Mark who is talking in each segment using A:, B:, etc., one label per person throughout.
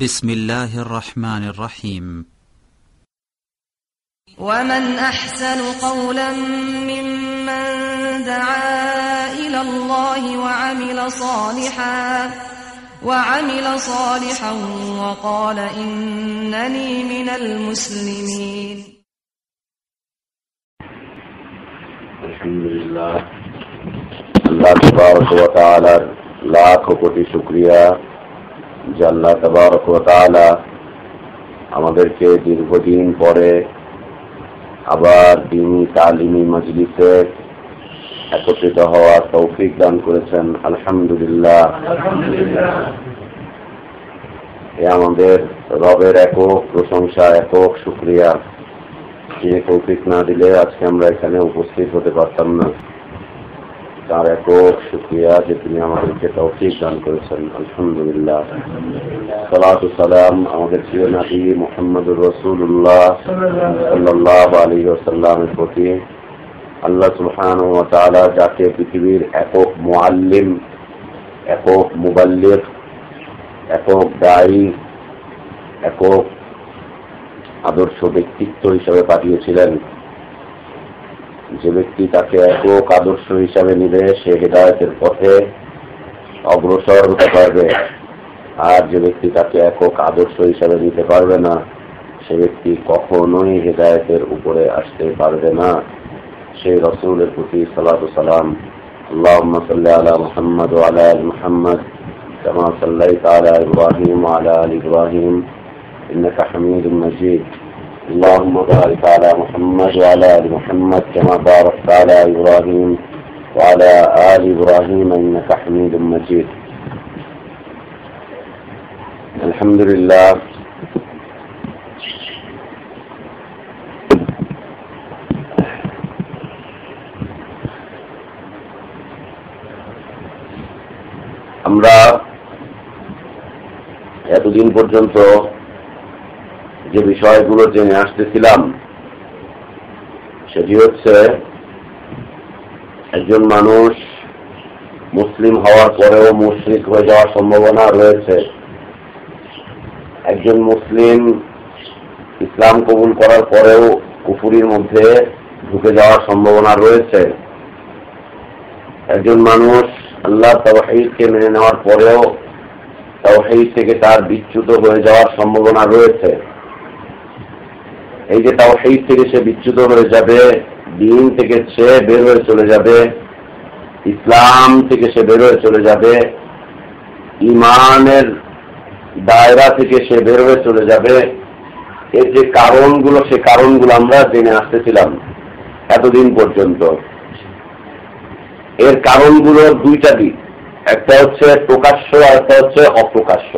A: بسم الله الرحمن الرحيم.
B: ومن أحسن قولا ممن دعا إلى الله وعمل صالحا وعمل صالحا وقال إنني من المسلمين.
C: الحمد لله. الله تبارك وتعالى لا لاکھ شكريا. যে আল্লাহ আমাদেরকে দীর্ঘদিন পরে আবার দিনী তালিমি মজলিসে একত্রিত হওয়ার তৌফিক দান করেছেন। আলহামদুলিল্লাহ। এ আমাদের রবের একক প্রশংসা, একক শুক্রিয়া। তিনি তৌফিক না দিলে আজকে আমরা এখানে উপস্থিত হতে পারতাম না। তার একক শুক্রিয়া যে তিনি আমাদেরকে তৌফিক দান করেছেন। আলহামদুলিল্লাহ। সালাতু সালাম আমাদের প্রিয় নাবি মোহাম্মদুর রসুল্লাহ সাল্লাহ আলী ওসাল্লামের প্রতি। আল্লাহ সুলহান ও তাআলা যাকে পৃথিবীর একক মোয়াল্লিম একক মুবাল্লিক, একক দায়ী, একক আদর্শ ব্যক্তিত্ব হিসাবে পাঠিয়েছিলেন। যে ব্যক্তি তাকে একক আদর্শ হিসাবে নিবে সে হেদায়তের পথে অগ্রসর হতে পারবে আর যে ব্যক্তি তাকে একক আদর্শ হিসাবে নিতে পারবে না সে ব্যক্তি কখনোই হেদায়তের উপরে আসতে পারবে না সেই রসুলের প্রতি সালাতু সালাম اللهم صل على محمد وعلى ال محمد كما صليت على ابراهيم وعلى ال ابراهيم انك حميد مجيد اللهم بارك على محمد وعلى ال محمد كما باركت على ابراهيم وعلى ال ابراهيم انك حميد مجيد الحمد لله আমরা এতদিন পর্যন্ত যে বিষয়গুলো জেনে আসতেছিলাম, সেটি হচ্ছে একজন মানুষ মুসলিম হওয়ার পরেও মুশরিক হয়ে যাওয়ার সম্ভাবনা রয়েছে। একজন মুসলিম ইসলাম কবুল করার পরেও কুফুরির মধ্যে ঢুকে যাওয়ার সম্ভাবনা রয়েছে। একজন মানুষ আল্লাহ তাওহীদকে মেনে নেওয়ার পরেও তাওহীদ থেকে তার বিচ্যুত হয়ে যাওয়ার সম্ভাবনা রয়েছে। এই যে তাও সেই থেকে সে বিচ্যুত হয়ে যাবে, দিন থেকে সে বের হয়ে চলে যাবে, ইসলাম থেকে সে বের হয়ে চলে যাবে, ইমানের দায়রা থেকে সে বের হয়ে চলে যাবে, এর যে কারণগুলো, সে কারণগুলো আমরা জেনে আসতেছিলাম এতদিন পর্যন্ত। এর কারণগুলো দুইটা দিক, একটা হচ্ছে প্রকাশ্য আর একটা হচ্ছে অপ্রকাশ্য।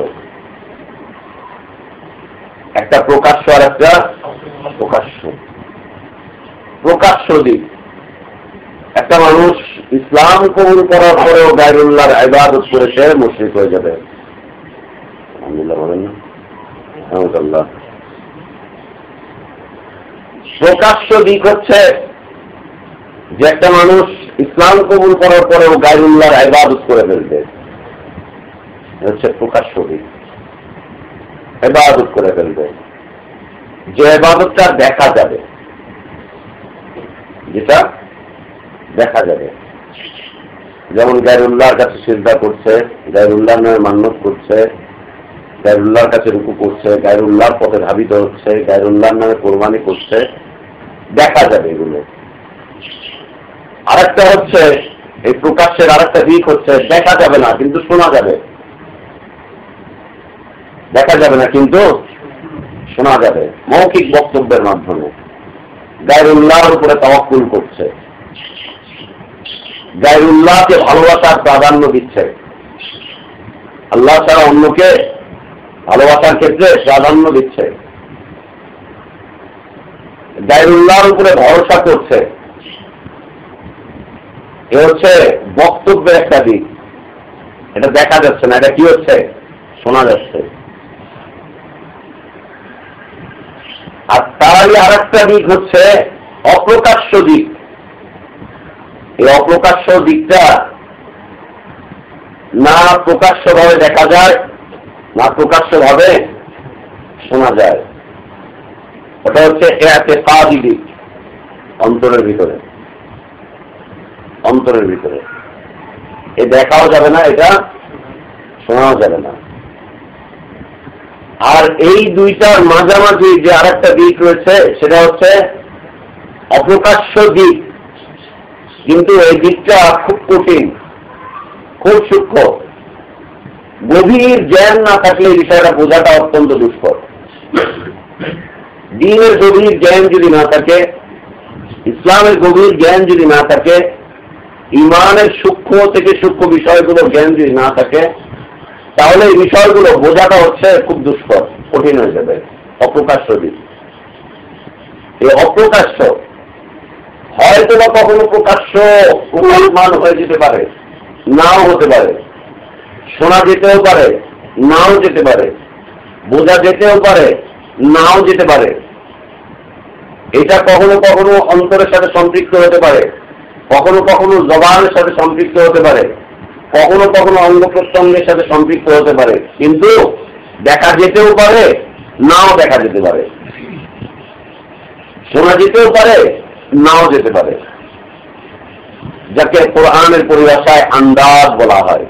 C: একটা প্রকাশ্য আর একটা প্রকাশ্য। প্রকাশ্য দিক। একটা মানুষ ইসলাম কবুল করার পরেও গায়রুল্লাহর ইবাদত করে সে মুশরিক হয়ে যাবে। প্রকাশ্য দিক হচ্ছে যে একটা মানুষ ইসলাম কবুল করার পরেও গায়রুল্লাহর ইবাদত করে ফেলবে। হচ্ছে প্রকাশ্য দিক। ইবাদত করে ফেলবে। যে ইবাদতটা দেখা যাবে। যেটা দেখা যাবে। যেমন গায়রুল্লাহর কাছে চিন্তা করছে গায়রুল্লাহ নামে মান্যত করছে, গায়রুল্লাহর কাছে রুকু করছে, গায়রুল্লাহর পথে ধাবিত হচ্ছে, গায়রুল্লাহর নামে কোরবানি করছে, দেখা যাবে এগুলো। আরেকটা হচ্ছে, এই প্রকাশের আরেকটা দিক হচ্ছে, দেখা যাবে না, কিন্তু শোনা যাবে। দেখা যাবে না, কিন্তু শোনা যাবে, মৌখিক বক্তব্যের মাধ্যমে। গায়রুল্লাহর উপরে তাওয়াক্কুল করছে। গায়রুল্লাহকে ভালোবাসার প্রাধান্য দিচ্ছে। আল্লাহ ছাড়া অন্যকে ভালোবাসার ক্ষেত্রে প্রাধান্য দিচ্ছে। গায়রুল্লাহর উপরে ভরসা করছে। এ হচ্ছে বক্তব্যের একটা দিক। এটা দেখা যাচ্ছে না, এটা কি হচ্ছে? শোনা যাচ্ছে। আর তারই আর একটা দিক হচ্ছে অপ্রকাশ্য দিক। এই অপ্রকাশ্য দিকটা না প্রকাশ্যভাবে দেখা যায়, না প্রকাশ্য ভাবে শোনা যায়। ওটা হচ্ছে এতে কাদি দিক, অন্তরের ভিতরে। অন্তরের ভিতরে। এ দেখাও যাবে না, এটা শোনাও যাবে না। আর এই দুইটার মাঝামাঝি যে আরেকটা দিক রয়েছে, সেটা হচ্ছে অপ্রকাশ্য দিক। কিন্তু এই দিকটা খুব কঠিন, খুব সূক্ষ্ম। গভীর জ্ঞান না থাকলে এই বিষয়টা বোঝাটা অত্যন্ত দুষ্কর। দিনের গভীর জ্ঞান যদি না থাকে, ইসলামের গভীর জ্ঞান যদি না থাকে, ইমানের সূক্ষ্ম থেকে সূক্ষ্ম বিষয়গুলো জ্ঞান যদি না থাকে তাহলে এই বিষয়গুলো বোঝাটা হচ্ছে খুব দুষ্কর, কঠিন হয়ে যাবে, অপ্রকাশ্য দিক এই অপ্রকাশ্য, হয়তো বা কখনো প্রকাশ্য প্রমাণ হয়ে যেতে পারে, নাও হতে পারে, শোনা যেতেও পারে, নাও যেতে পারে, বোঝা যেতেও পারে, নাও যেতে পারে। এটা কখনো কখনো অন্তরের সাথে সম্পৃক্ত হতে পারে, কখনো কখনো জবানের সাথে সম্পৃক্ত হতে পারে। কখনো কখনো অঙ্গ প্রত্যঙ্গের সাথে সম্পৃক্ত হতে পারে, কিন্তু দেখা যেতেও পারে, নাও দেখা যেতে পারে। শোনা যেতেও পারে, নাও যেতে পারে। যাকে কোরআনের পরিভাষায় আন্দাজ বলা হয়।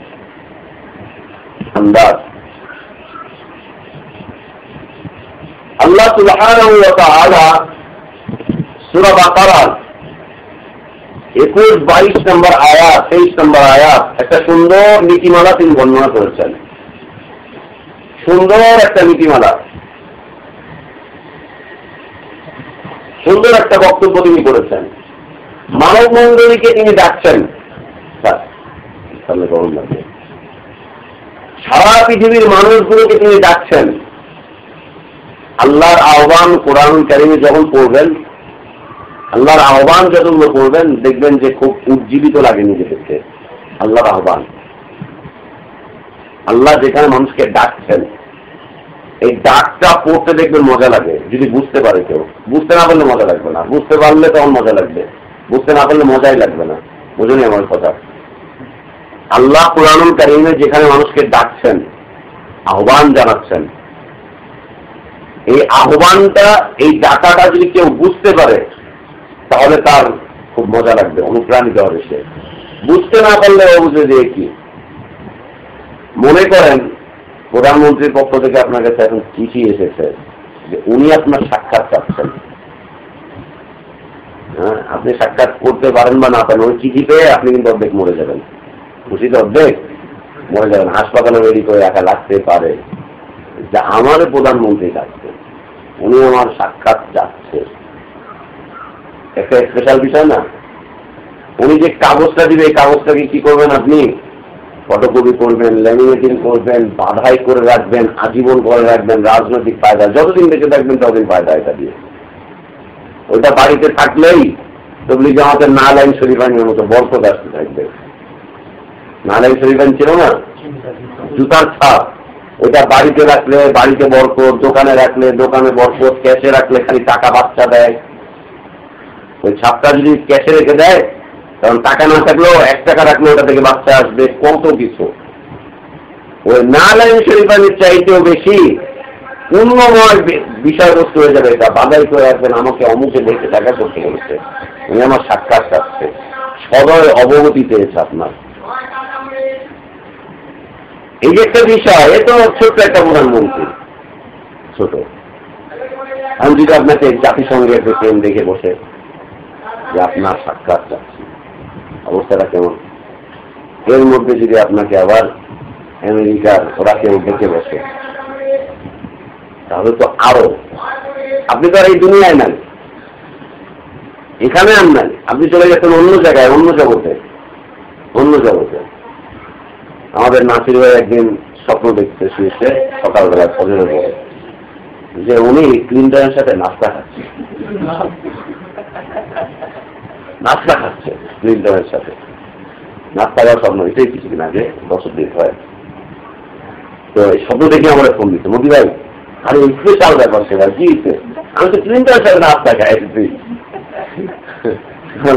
C: আন্দাজ। আল্লাহ সুবহানাহু সুরা বাকারার একুশ বাইশ নম্বর আয়াত, তেইশ নম্বর আয়াত, একটা সুন্দর নীতিমালা তিনি বর্ণনা করেছেন। সুন্দর একটা নীতিমালা। সুন্দর একটা বক্তব্য তিনি করেছেন। মানব মন্ডলীকে তিনি ডাকছেন। সারা পৃথিবীর মানুষগুলোকে তিনি ডাকছেন। আল্লাহর আহ্বান কোরআন কারিমে যখন পড়বেন আল্লাহর আহ্বান যতগুলো করবেন, দেখবেন যে খুব উজ্জীবিত লাগে নিজেদেরকে। আল্লাহর আহ্বান। আল্লাহ যেখানে মানুষকে ডাকছেন, এই ডাকটা পড়তে দেখবেন মজা লাগে, যদি বুঝতে পারে কেউ। বুঝতে না পারলে মজা লাগবে না। বুঝতে পারলে তখন মজা লাগবে। বুঝতে না পারলে মজাই লাগবে না। বুঝুনি আমার কথা। আল্লাহ পুরানুল কারিমে যেখানে মানুষকে ডাকছেন, আহ্বান জানাচ্ছেন, এই আহ্বানটা, এই ডাকাটা যদি কেউ বুঝতে পারে তাহলে তার খুব মজা লাগবে, অনুপ্রাণিত হবে সে। বুঝতে না পারলে বুঝে যে কি। মনে করেন, প্রধানমন্ত্রীর পক্ষ থেকে আপনার কাছে এখন চিঠি এসেছে যে উনি আপনার সাক্ষাৎ চাচ্ছেন হ্যাঁ আপনি সাক্ষাৎ করতে পারেন বা না পারেন, ওই চিঠি পেয়ে আপনি কিন্তু অর্ধেক মরে যাবেন। খুশিতে অর্ধেক মরে যাবেন, হাসপাতালে রেডি করে একা লাগতে পারে। যে আমার প্রধানমন্ত্রী ডাকছে উনি আমার সাক্ষাৎ চাচ্ছে। একটা স্পেশাল বিষয় না। উনি যে কাগজটা দিবে, এই কাগজটাকে কি করবেন আপনি? ফটোকপি করবেন ল্যামিনেটিং করবেন, বাধাই করে রাখবেন, আজীবন করে রাখবেন, রাজনৈতিক ফায়দা, যতদিন বেঁচে থাকবেন ততদিন ফায়দা এটা দিয়ে। ওইটা বাড়িতে থাকলেই তবলি জামাতের না লাইন শরীফানির মতো বরকত আসতে থাকবে। না লাইন শরীফান ছিল না? জুতার ছাপ। ওইটা বাড়িতে রাখলে বাড়িতে বরকত, দোকানে রাখলে দোকানে বরকত, ক্যাশে রাখলে খালি টাকা বাচ্চা দেয়। ওই ছাপটা যদি ক্যাশে রেখে দেয়, কারণ টাকা না থাকলেও এক টাকা রাখলে ওটা থেকে বাচ্চা আসবে, কত কিছু। ওই না লাইন শরীফানির চাইতেও বেশি পূর্ণময় বিষয়বস্তু হয়ে যাবে এটা। বাধাই করে আসবেন, আমাকে অমুকে দেখে দেখা করতে বলেছে। উনি আমার সাক্ষাৎ চাচ্ছে সদয় অবগতি পেয়েছে আপনার। এই যে একটা বিষয়, এ তো ছোট্ট একটা প্রধানমন্ত্রী। ছোট। আমি যদি আপনাকে জাতিসংঘের প্রেসিডেন্ট দেখে বসে যে আপনার সাক্ষাৎ চাচ্ছি অবস্থাটা কেমন? এর মধ্যে যদি আপনাকে আবার আমেরিকার ওরা কেউ দেখে বসে, তাহলে তো আরও। আপনি তো আর এই দুনিয়ায় নেন এখানে আর নেন আপনি চলে গেছেন অন্য জায়গায়, অন্য জগতে। অন্য জগতে। আমাদের নাসির ভাই একদিন স্বপ্ন দেখতে শুয়েছে, সকালবেলা ফজরের পরে যে উনি ক্লিন্টনের সাথে নাস্তা খাচ্ছে নাস্তা খাচ্ছে ক্লিন্টনের সাথে। নাস্তা খাওয়ার স্বপ্ন, এটাই কিছুদিন আগে বছর দিন হয়। তো এই স্বপ্ন দেখে আমরা ফোন দিচ্ছে মোদি ভাই, আরে স্পেশাল ব্যাপার সেটা কি আমি তো ক্লিন্টনের সাথে নাস্তা খাই তুই।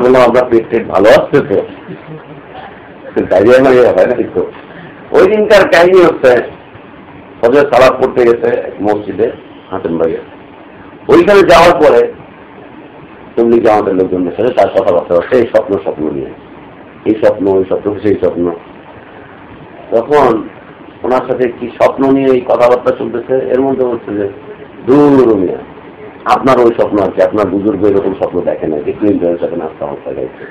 C: বললাম, আমরা পেট টেট ভালো আসছে তো। ডায়রিয়া মারিয়া হয় না কিন্তু। ওই দিনকার কাহিনী হচ্ছে হজরত সালাদ পড়তে গেছে মসজিদে হাতেম ভাইয়ের। ওইখানে যাওয়ার পরে তবলিগ আমাদের লোকজনের সাথে তার কথাবার্তা এই স্বপ্ন স্বপ্ন নিয়ে, এই স্বপ্ন ওই স্বপ্ন, সেই স্বপ্ন। তখন ওনার সাথে কি স্বপ্ন নিয়ে এই কথাবার্তা চলতেছে? এর মধ্যে হচ্ছে যে, দূর মিয়া আপনার ওই স্বপ্ন আছে, আপনার বুজুর্গ এরকম স্বপ্ন দেখে না যে ক্লিন্টনের সাথে নাস্তা হস্তা গাইছে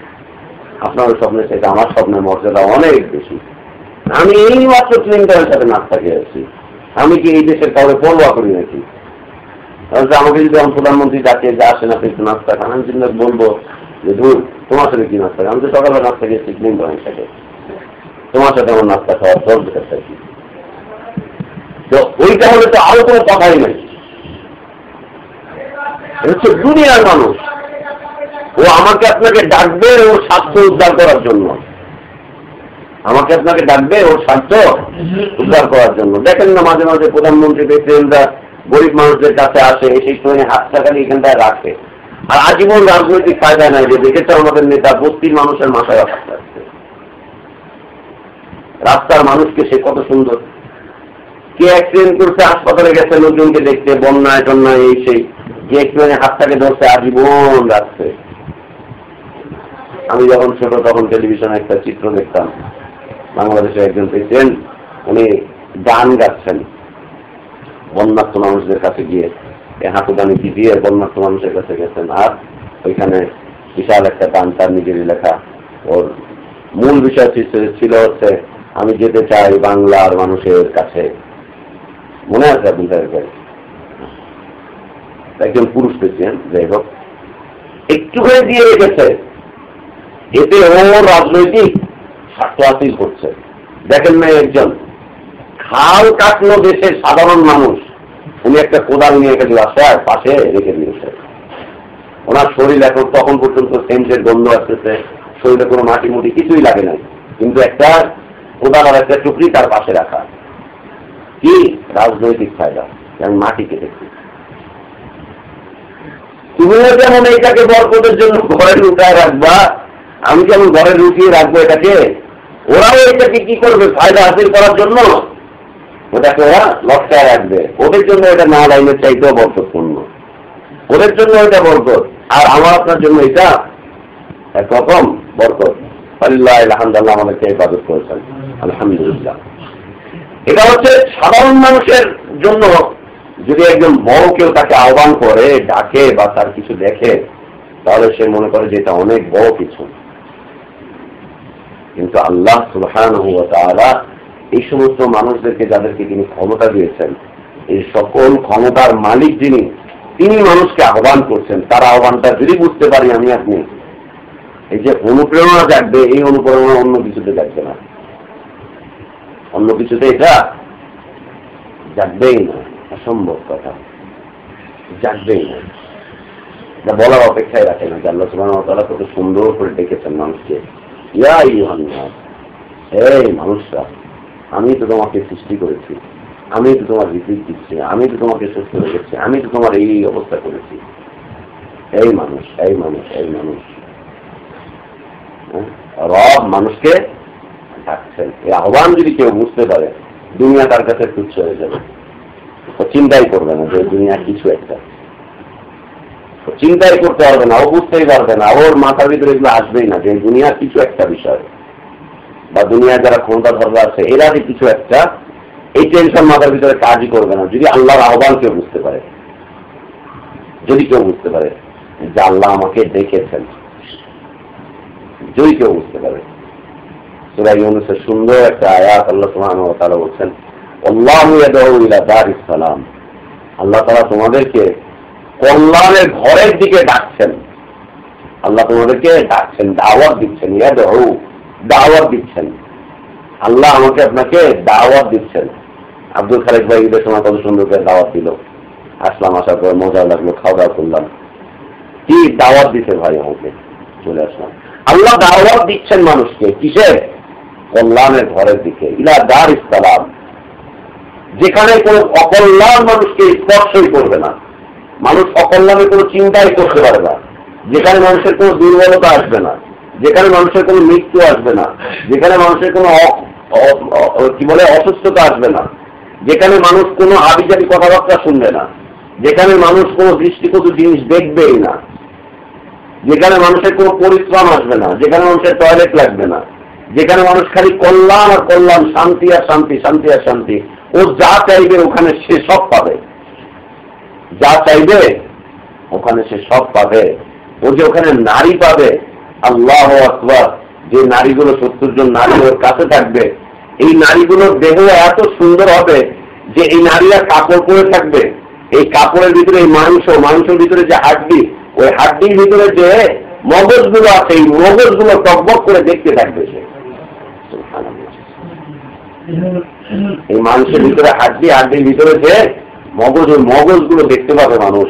C: আপনার ওই স্বপ্নের সাথে আমার স্বপ্নের মর্যাদা অনেক বেশি। আমি এই মাত্র ক্লিন্টনের সাথে নাস্তা খেয়েছি আমি কি এই দেশের কাউকে পরোয়া করি নাকি? আমাকে যদি আমি প্রধানমন্ত্রী ডাকে, যে আসেন আপনি একটু নাস্তা খান, আমি চিন্তা বলব যে, ধুর, তোমার সাথে কি নাস্তা আমি তো সকালে নাস্তা খেয়েছি ক্লিন্টনের সাথে। তোমার সাথে আমার নাস্তা খাওয়ার চলবে কি। তো ওইটা হলে তো আরও কোনো কথাই নেই। হচ্ছে দুনিয়ার মানুষ। ও আমাকে আপনাকে ডাকবে ওর স্বার্থ উদ্ধার করার জন্য। আমাকে আপনাকে ডাকবে ওর স্বার্থ উদ্ধার করার জন্য। দেখেন না মাঝে মাঝে প্রধানমন্ত্রী, প্রেসিডেন্টরা গরিব মানুষদের কাছে আসে, এসে একটুখানি হাতটা খালি এখানটায় রাখে। আর আজীবন রাজনৈতিক ফায়দা নাই যে দেখেছে আমাদের নেতা, বস্তির মানুষের মাথায় রাখা যাচ্ছে রাস্তার মানুষকে সে কত সুন্দর। কে অ্যাক্সিডেন্ট করছে, হাসপাতালে গেছে, লোকজনকে দেখতে, বন্যায় টন্যায় এই সেই। কে একটুখানি হাতটাকে ধরছে, আজীবন রাখছে। আমি যখন ছোট, তখন টেলিভিশনে একটা চিত্র দেখতাম। বাংলাদেশের একজন প্রেসিডেন্ট উনি গান গাচ্ছেন। বন্যার্থ মানুষদের কাছে গিয়ে এই হাঁটুদানি দিয়ে বন্যার্থ মানুষের কাছে গেছেন। আর ওইখানে বিশাল একটা গান তার নিজেরই লেখা। ওর মূল বিষয় ছিল- হচ্ছে, আমি যেতে চাই বাংলার মানুষের কাছে। মনে আছে আপনি তাদেরকে একজন পুরুষ প্রেসিডেন্ট, যাই হোক, একটু করে দিয়ে রেখেছে এতে ও রাজনৈতিক স্বার্থ হাসিল করছে। দেখেন না একজন। খাল কাটলো দেশের সাধারণ মানুষ। উনি একটা কোদাল নিয়ে গেছে রাস্তার পাশে রেখে দিয়েছে ওনার শরীর এখন তখন পর্যন্ত সেন্সের গন্ধ আসতেছে, শরীরে কোনো মাটি মুটি কিছুই লাগে নাই। কিন্তু একটা কোদাল আর একটা টুকরি তার পাশে রাখা। কি রাজনৈতিক ফায়দা আমি মাটি কেটেছি তুমিও যেমন এইটাকে বরকতের জন্য ঘরে লুকায় রাখবা, আমি যেমন ঘরে লুকিয়ে রাখব এটাকে, ওরাও এটাকে কি করবে, ফায়দা হাসিল করার জন্য? ওটাকে ওরা লটকায় রাখবে। ওদের জন্য এটা না লাইনের চাইতেও বরকতপূর্ণ। ওদের জন্য এটা বরকত। আর আমার আপনার জন্য এটা একরকম বরকত। আল্লাহ আলহামদুল্লাহ আমাদেরকে করেছেন। আলহামদুলিল্লাহ। এটা হচ্ছে সাধারণ মানুষের জন্য যদি একজন বড় কেউ তাকে আহ্বান করে, ডাকে বা তার কিছু দেখে, তাহলে সে মনে করে যে এটা অনেক বড় কিছু। কিন্তু আল্লাহ সুলহান এই সমস্ত মানুষদেরকে যাদেরকে তিনি ক্ষমতা দিয়েছেন, এই সকল ক্ষমতার মালিক যিনি, তিনি মানুষকে আহ্বান করছেন। তার আহ্বানটা যদি বুঝতে পারি আমি আপনি এই যে অনুপ্রেরণা জাগবে, এই অনুপ্রেরণা অন্য কিছুতে জাগবে না। অন্য কিছুতে এটা জাগবেই না, অসম্ভব কথা। জাগবেই না। এটা বলার অপেক্ষায় রাখে না যে আল্লাহ সুবাহ কত সুন্দর করে ডেকেছেন মানুষকে। ইয়া ইউহান্নাস এই মানুষরা। আমি তো তোমাকে সৃষ্টি করেছি। আমি তো তোমার রিপিট দিচ্ছি। আমি তো তোমাকে সুস্থ রেখেছি আমি তো তোমার এই অবস্থা করেছি। এই মানুষ এই মানুষ এই মানুষ। হ্যাঁ? রব মানুষকে ডাকছেন। এই আহ্বান যদি কেউ বুঝতে পারে, দুনিয়া তার কাছে তুচ্ছ হয়ে যাবে। চিন্তাই করবে না যে দুনিয়া কিছু একটা। চিন্তাই করতে পারবে না, ও বুঝতেই পারবে না। ওর মাথার ভিতরে এগুলো আসবেই না যে দুনিয়া কিছু একটা বিষয়। বা দুনিয়া যারা ক্ষমতা ধরবে আছে এরা যে কিছু একটা এই টেনশন মাথার ভিতরে কাজই করবে না, যদি আল্লাহর আহ্বান কেউ বুঝতে পারে। যদি কেউ বুঝতে পারে যে আল্লাহ আমাকে ডেকেছেন যদি কেউ বুঝতে পারে। সুরাই ইউনুসের সুন্দর একটা আয়াত আল্লাহ ওয়া তাআলা বলছেন সালাম আল্লাহ তাআলা তোমাদেরকে কল্যাণের ঘরের দিকে ডাকছেন। আল্লাহ তোমাদেরকে ডাকছেন, দাওয়াত দিচ্ছেন ইয়াদউ দাওয়াত দিচ্ছেন। আল্লাহ আমাকে আপনাকে দাওয়াত দিচ্ছেন। আব্দুল খালেক ভাই ঈদের সময় কত সুন্দর করে দাওয়াত দিল। আসলাম, আসার পর মজা লাগল খাওয়া দাওয়া করলাম। কি দাওয়াত দিছে ভাই আমাকে? চলে আসলাম। আল্লাহ দাওয়াত দিচ্ছেন মানুষকে, কিসের? কল্যাণের ঘরের দিকে। ইলা দার ইস্তালাম যেখানে কোনো অকল্যাণ মানুষকে স্পর্শই করবে না। মানুষ অকল্যাণে কোনো চিন্তাই করতে পারে না। যেখানে মানুষের কোনো দুর্বলতা আসবে না। যেখানে মানুষের কোনো মৃত্যু আসবে না, যেখানে মানুষের কোনো কি বলে, অসুস্থতা আসবে না, যেখানে মানুষ কোনো আবিজাবি কথাবার্তা শুনবে না, যেখানে মানুষ কোনো দৃষ্টিকটু জিনিস দেখবেই না, যেখানে মানুষের কোনো পরিশ্রম আসবে না, যেখানে মানুষের টয়লেট লাগবে না, যেখানে মানুষ খালি কল্যাণ আর কল্যাণ, শান্তি আর শান্তি শান্তি আর শান্তি, ও যা চাইবে ওখানে সে সব পাবে। যা চাইবে, ওখানে সে সব পাবে। ও যে ওখানে নারী পাবে আল্লাহ আকবর, যে নারীগুলো সত্তর জন নারী ওর কাছে থাকবে, এই নারীগুলোর দেহ এত সুন্দর হবে যে এই নারীরা কাপড় পরে থাকবে। এই কাপড়ের ভিতরে এই মাংস, মাংসের ভিতরে যে হাড্ডি, ওই হাড্ডির ভিতরে যে মগজগুলো আছে, এই মগজগুলো টকবক করে দেখতে থাকবে সে। এই মাংসের ভিতরে হাড্ডি, হাড্ডির ভিতরে যে মগজ, ওই মগজগুলো দেখতে পাবে মানুষ।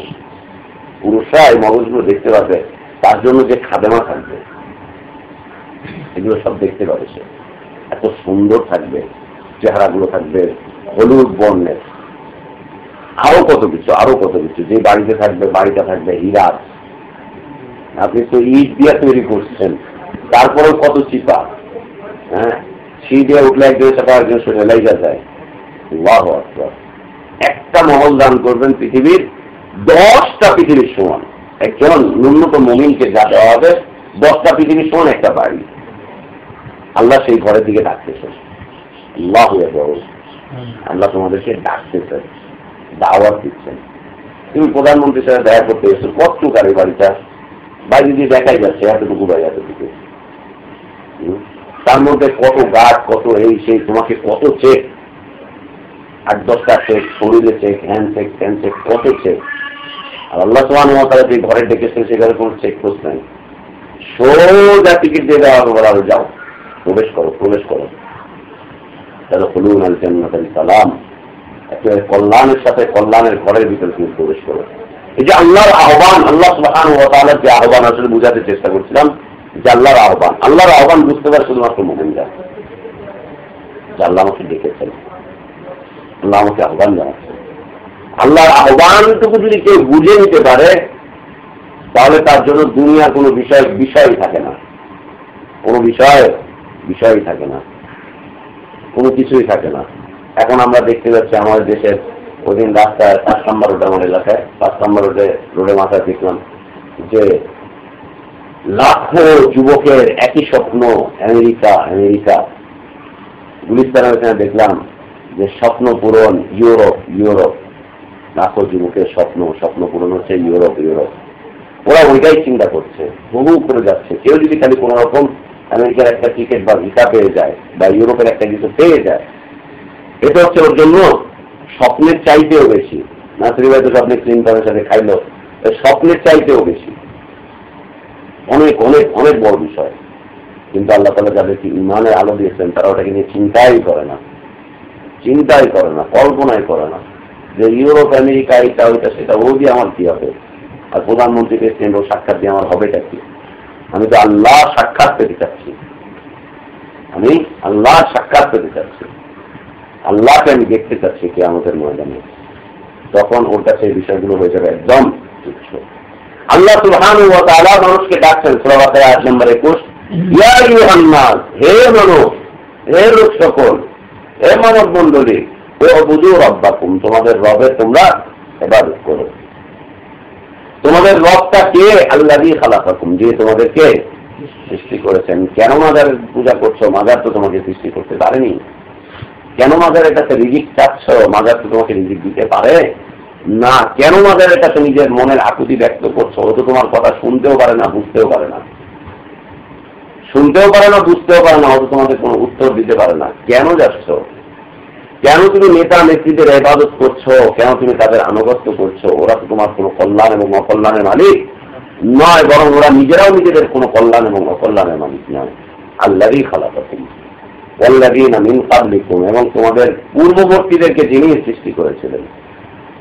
C: পুরুষরা এই মগজগুলো দেখতে পাবে। তার জন্য যে খাদেমা থাকবে, এগুলো সব দেখতে পাবে সে। এত সুন্দর থাকবে, চেহারাগুলো থাকবে, হলুদ বর্ণের। আরও কত কিছু, আরও কত কিছু। যে বাড়িতে থাকবে, বাড়িটা থাকবে হীরা আপনি তো ইট দিয়া তৈরি করছেন। তারপরেও কত চিপা। হ্যাঁ? সি দিয়ে উঠলে একজনের সাথে একজন শুনে লাইগা যায়। বাহ একটা মহল দান করবেন পৃথিবীর দশটা পৃথিবীর সমান। একজন ন্যূনতম মমিনকে যা দেওয়া হবে দশটা পৃথিবীর সমান একটা বাড়ি। আল্লাহ সেই ঘরের দিকে ডাকতেছে আল্লাহ আল্লাহ তোমাদেরকে ডাকতেছে দাওয়াত দিচ্ছেন। তুমি প্রধানমন্ত্রীর সাথে দেখা করতে এসো কতটুক আর এই বাড়িটা? বাইরে দিয়ে দেখাই যাচ্ছে এতটুকু বাড়ি এতটুকু। তার মধ্যে কত গাছ কত এই সেই তোমাকে কত চেক আট দশটা চেক শরীরে check hand check fan check কত চেক। আর আল্লাহ সোহান মতারা যে ঘরে ডেকেছেন সেখানে কোনো চেক পোস্ট নাই সোজা টিকিট দিয়ে দেওয়া হবে বলা যাও, প্রবেশ করো প্রবেশ করো। তাহলে হলুন আল সালাম। একেবারে কল্যাণের সাথে কল্যাণের ঘরের ভিতরে তুমি প্রবেশ করো। এই যে আল্লাহর আহ্বান, আল্লাহ সুবাহান ও যে আহ্বান, আসলে বোঝাতে চেষ্টা করছিলাম যে আল্লাহর আহ্বান। আল্লাহর আহ্বান বুঝতে পারে শুধুমাত্র মোমেনরা। যে আল্লাহ আমাকে ডেকেছেন। আল্লাহ আমাকে আহ্বান জানাচ্ছেন। আল্লাহর আহ্বানটুকু যদি কেউ বুঝে নিতে পারে, তাহলে তার জন্য দুনিয়ার কোনো বিষয়, বিষয়ই থাকে না। কোনো বিষয়, বিষয়ই থাকে না। কোনো কিছুই থাকে না। এখন আমরা দেখতে পাচ্ছি আমাদের দেশের ওই দিন রাস্তায় পাঁচ নম্বর রোডে আমার এলাকায়, পাঁচ নম্বর রোডে রোডে মাথায় দেখলাম যে লাখো যুবকের একই স্বপ্ন, আমেরিকা আমেরিকা। গুলিস্তানের দেখলাম যে স্বপ্ন পূরণ ইউরোপ ইউরোপ। লাখো যুবকের স্বপ্ন স্বপ্ন পূরণ হচ্ছে ইউরোপ ইউরোপ। ওরা ওইটাই চিন্তা করছে। বহু করে যাচ্ছে। কেউ যদি খালি কোন রকম আমেরিকার একটা টিকিট বা ভিসা পেয়ে যায় বা ইউরোপের একটা কিছু পেয়ে যায়, এটা হচ্ছে ওর জন্য স্বপ্নের চাইতেও বেশি। নাসরি ভাই তো স্বপ্নে ক্লিনটনের সাথে খাইলো। স্বপ্নের চাইতেও বেশি। অনেক অনেক অনেক বড় বিষয়। কিন্তু আল্লাহ তালা যাদেরকে ইমানের আলো দিয়েছেন, তারা ওটাকে নিয়ে চিন্তাই করে না। চিন্তাই করে না, কল্পনাই করে না। যে ইউরোপ, আমেরিকা এটা ওইটা সেটা, ও দিয়ে আমার কি হবে? আর প্রধানমন্ত্রী প্রেসিডেন্ট ও সাক্ষাৎ দিয়ে আমার হবেটা কি? আমি তো আল্লাহ সাক্ষাৎ পেতে চাচ্ছি। আমি আল্লাহ সাক্ষাৎ পেতে চাচ্ছি। আল্লাহকে আমি দেখতে চাচ্ছি কে আমাদের ময়দানে। তখন ওর কাছে এই বিষয়গুলো হয়ে যাবে একদম তুচ্ছ। আল্লাহ সুলহান ও তালা মানুষকে ডাকছেন সুরাবাতে আট নম্বর একুশ। হে মানুষ, হে লোক সকল, হে মানব মন্ডলী বুঝু রব্বাকুম, তোমাদের রবের তোমরা এবার করো। তোমাদের রবটা কে? আল্লাহ যে সৃষ্টি করেছেন। কেন মাজার পূজা করছ? মাজার তো তোমাকে সৃষ্টি করতে পারেনি। কেন রিজিক চাচ্ছ? মাজার তো তোমাকে রিজিক দিতে পারে। না, কেন মাজারের কাছে নিজের মনের আকুতি ব্যক্ত করছ? ও তো তোমার কথা শুনতেও পারে না, বুঝতেও পারে না। শুনতেও পারে না, বুঝতেও পারে না, ও তো তোমাদের কোনো উত্তর দিতে পারে না। কেন যাচ্ছ? কেন তুমি নেতা নেত্রীদের এবাদত করছ? কেন তুমি তাদের আনুগত্য করছ? ওরা তো তোমার কোনো কল্যাণ এবং অকল্যাণের মালিক নয়, বরং ওরা নিজেরাও নিজেদের কোনো কল্যাণ এবং অকল্যাণের মালিক নয়। আল্লাহরই খালা তুমি ওয়াল্লাযীনা মিন ক্বাবলিকুম, এবং তোমাদের পূর্ববর্তীদেরকে যিনি সৃষ্টি করেছিলেন।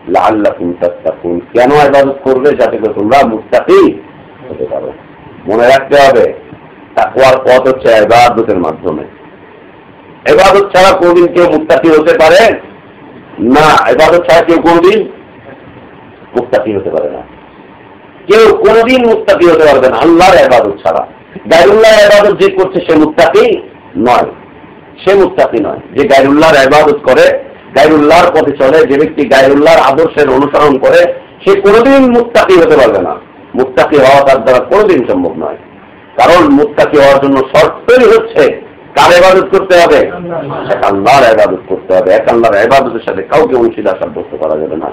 C: লাআল্লাকুম তাত্তাকুন। কেন ইবাদত করবে? যাতে করে তোমরা মুত্তাকি হতে পারো। মনে রাখতে হবে, তাকওয়ার পথ হচ্ছে ইবাদতের মাধ্যমে। এবাদত ছাড়া কোনদিন কেউ মুক্তাকি হতে পারে? না, এবাদত ছাড়া কেউ কোনদিন মুক্তাকি হতে পারে না। কেউ কোনদিন মুক্তাকি হতে পারবে না, আল্লাহর এবাদত ছাড়া। গাইরুল্লাহর এবাদত যে করছে সে মুক্তাকি নয়। সে মুক্তাকি নয়, যে গাইরুল্লাহর এবাদত করে, গায়রুল্লাহর পথে চলে, যে ব্যক্তি গায়রুল্লাহর আদর্শের অনুসরণ করে, সে কোনোদিন মুক্তাকি হতে পারবে না। মুক্তাকি হওয়া তার দ্বারা কোনোদিন সম্ভব নয়। কারণ মুক্তাকি হওয়ার জন্য শর্তই হচ্ছে কার এবাদত করতে হবে? এক আল্লাহর এবাদত করতে হবে। এক আল্লাহর এবাদতের সাথে কাউকে অংশীদার সাব্যস্ত করা যাবে না।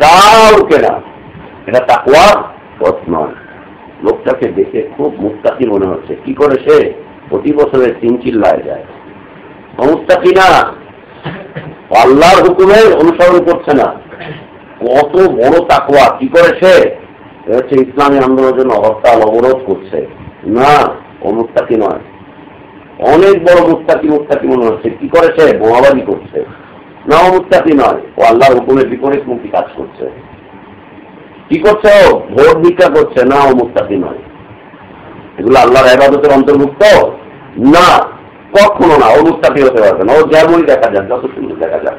C: কাউকে না। এটা তাকুয়ার পথ নয়। লোকটাকে দেখে খুব মুক্তাকি মনে হচ্ছে। কি করে সে? প্রতি বছরে তিন চিল্লায় যায়। মুক্তাকি না। আল্লাহর হুকুমের অনুসরণ করছে না। কত বড় তাকুয়া কি করে সে? হচ্ছে ইসলামী আন্দোলনের জন্য হরতাল অবরোধ করছে। না, ও মুক্তাকি নয়। অনেক বড় মুক্তাকি মুক্তাকি মনে হচ্ছে। কি করেছে? বোমাবাজি করছে। না, ও মুক্তাকি নয়। ও আল্লাহর হুকুমের বিপরীত মুক্তি কাজ করছে। কি করছে ও? ভোট ভিক্ষা করছে। না, ও মুক্তাকি নয়। এগুলো আল্লাহর এবাদতের অন্তর্ভুক্ত? না, কখনো না। ও মুক্তাকি হতে পারবে না। ও যেমনই দেখা যাক, যত সুন্দর দেখা যাক।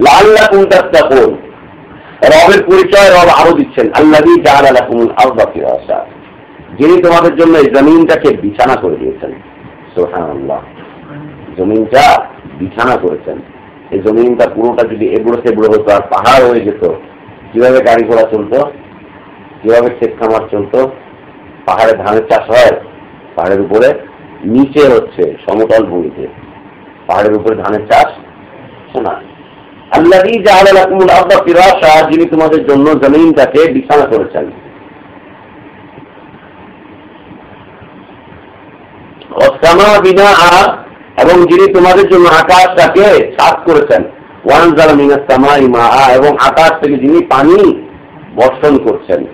C: লাল্লা কুন্তাস্তা কোন রবের পরিচয় রব আরও দিচ্ছেন। আল্লাহ জাহাল আলাকুমুল আল্লাহ যিনি তোমাদের জন্য এই জমিনটাকে বিছানা করে দিয়েছেন। সোহান আল্লাহ জমিনটা বিছানা করেছেন, এই জমিনটা পুরোটা যদি এবড়ো সেবড়ো হতো আর পাহাড় হয়ে যেত, কীভাবে গাড়ি ঘোড়া চলতো? কীভাবে ক্ষেত খামার চলতো? পাহাড়ে ধানের চাষ হয়? পাহাড়ের উপরে, নিচে হচ্ছে সমতল ভূমিতে। পাহাড়ের উপরে ধানের চাষ শোনা আল্লাহ যিনি তোমাদের জন্য জমিনটাকে বিছানা করেছেন। অসামা বিনা এবং যিনি তোমাদের জন্য আকাশটাকে সাফ করেছেন। ওয়ান জালা মিনাস্তামা ইমা এবং আকাশ থেকে যিনি পানি বর্ষণ করছেন।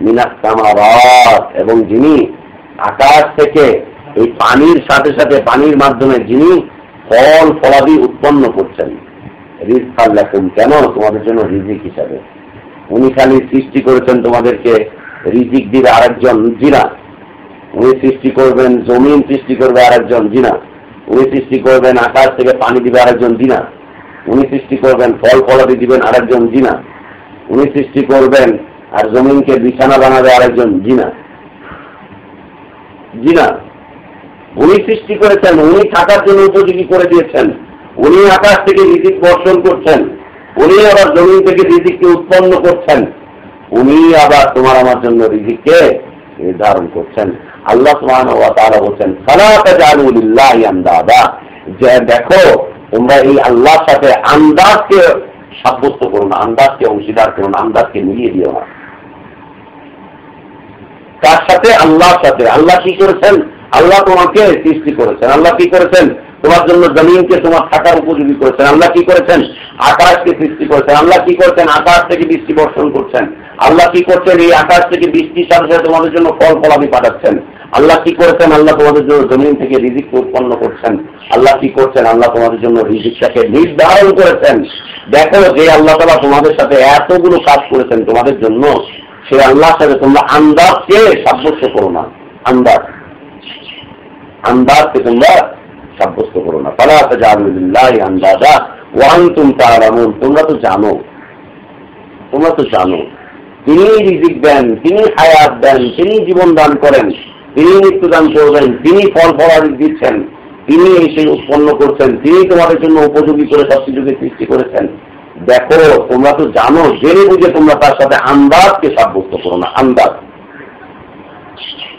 C: মিনাস্তামাবাদ এবং যিনি আকাশ থেকে এই পানির সাথে সাথে পানির মাধ্যমে যিনি ফল ফলাদি উৎপন্ন করছেন। রিজিক আল্লাকুম কেন? তোমাদের জন্য রিজিক হিসাবে। উনি খালি সৃষ্টি করেছেন তোমাদেরকে। রিজিক দিবে আরেকজন জিনা। উনি সৃষ্টি করবেন জমিন, সৃষ্টি করবে আরেকজন জিনা। উনি সৃষ্টি করবেন আকাশ থেকে পানি দিবে আরেকজন জিনা। উনি সৃষ্টি করবেন ফল, ফলাদি দিবেন আরেকজন জিনা। উনি সৃষ্টি করবেন আর জমিনকে বিছানা বানাবে আরেকজন জিনা। জিনা। উনি সৃষ্টি করেছেন, উনি থাকার জন্য উপযোগী করে দিয়েছেন। উনি আকাশ থেকে রিজিক বর্ষণ করছেন। উনি আবার জমিন থেকে রিজিককে উৎপন্ন করছেন। উনি আবার তোমার আমার জন্য রিজিককে নির্ধারণ করছেন। আল্লাহ বলছেন দেখো, তোমরা এই আল্লাহর সাথে আন্দাজকে সাব্যস্ত করো না, আন্দাজকে অংশীদার করো না, আন্দাজকে মিলিয়ে দিও না। তার সাথে? আল্লাহর সাথে। আল্লাহ কি করেছেন? আল্লাহ তোমাকে সৃষ্টি করেছেন। আল্লাহ কি করেছেন? তোমার জন্য জমিনকে তোমার থাকার উপযোগী করেছেন। আল্লাহ কি করেছেন? আকাশকে সৃষ্টি করেছেন। আল্লাহ কি করছেন? আকাশ থেকে বৃষ্টি বর্ষণ করছেন। আল্লাহ কি করছেন? এই আকাশ থেকে বৃষ্টির সাথে সাথে তোমাদের জন্য ফল ফলাদি পাঠাচ্ছেন। আল্লাহ কি করেছেন? আল্লাহ তোমাদের জন্য জমিন থেকে রিজিক উৎপন্ন করছেন। আল্লাহ কি করছেন? আল্লাহ তোমাদের জন্য রিজিকটাকে নির্ধারণ করেছেন। দেখো যে আল্লাহ তালা তোমাদের সাথে এতগুলো কাজ করেছেন তোমাদের জন্য, সে আল্লাহর সাথে তোমরা আন্দাজকে সাব্যস্ত করো না। আন্দাজ। আন্দাজকে তোমরা সাব্যস্ত করো না। পালা জানুল্লাহ আন্দাজা ওয়ান তুম তারামুন তোমরা তো জানো। তোমরা তো জানো। তিনি রিজিক দেন, তিনি হায়াত দেন, তিনি জীবন দান করেন। তিনি মৃত্যু দান করবেন, তিনি ফল ফলাদি দিচ্ছেন, তিনি এসে উৎপন্ন করছেন, তিনি তোমাদের জন্য উপযোগী করে সব কিছুকে সৃষ্টি করেছেন। দেখো, তোমরা তো জানো, জেনে বুঝে তোমরা তার সাথে আন্দাজকে সাব্যস্ত করো না, আন্দাজ।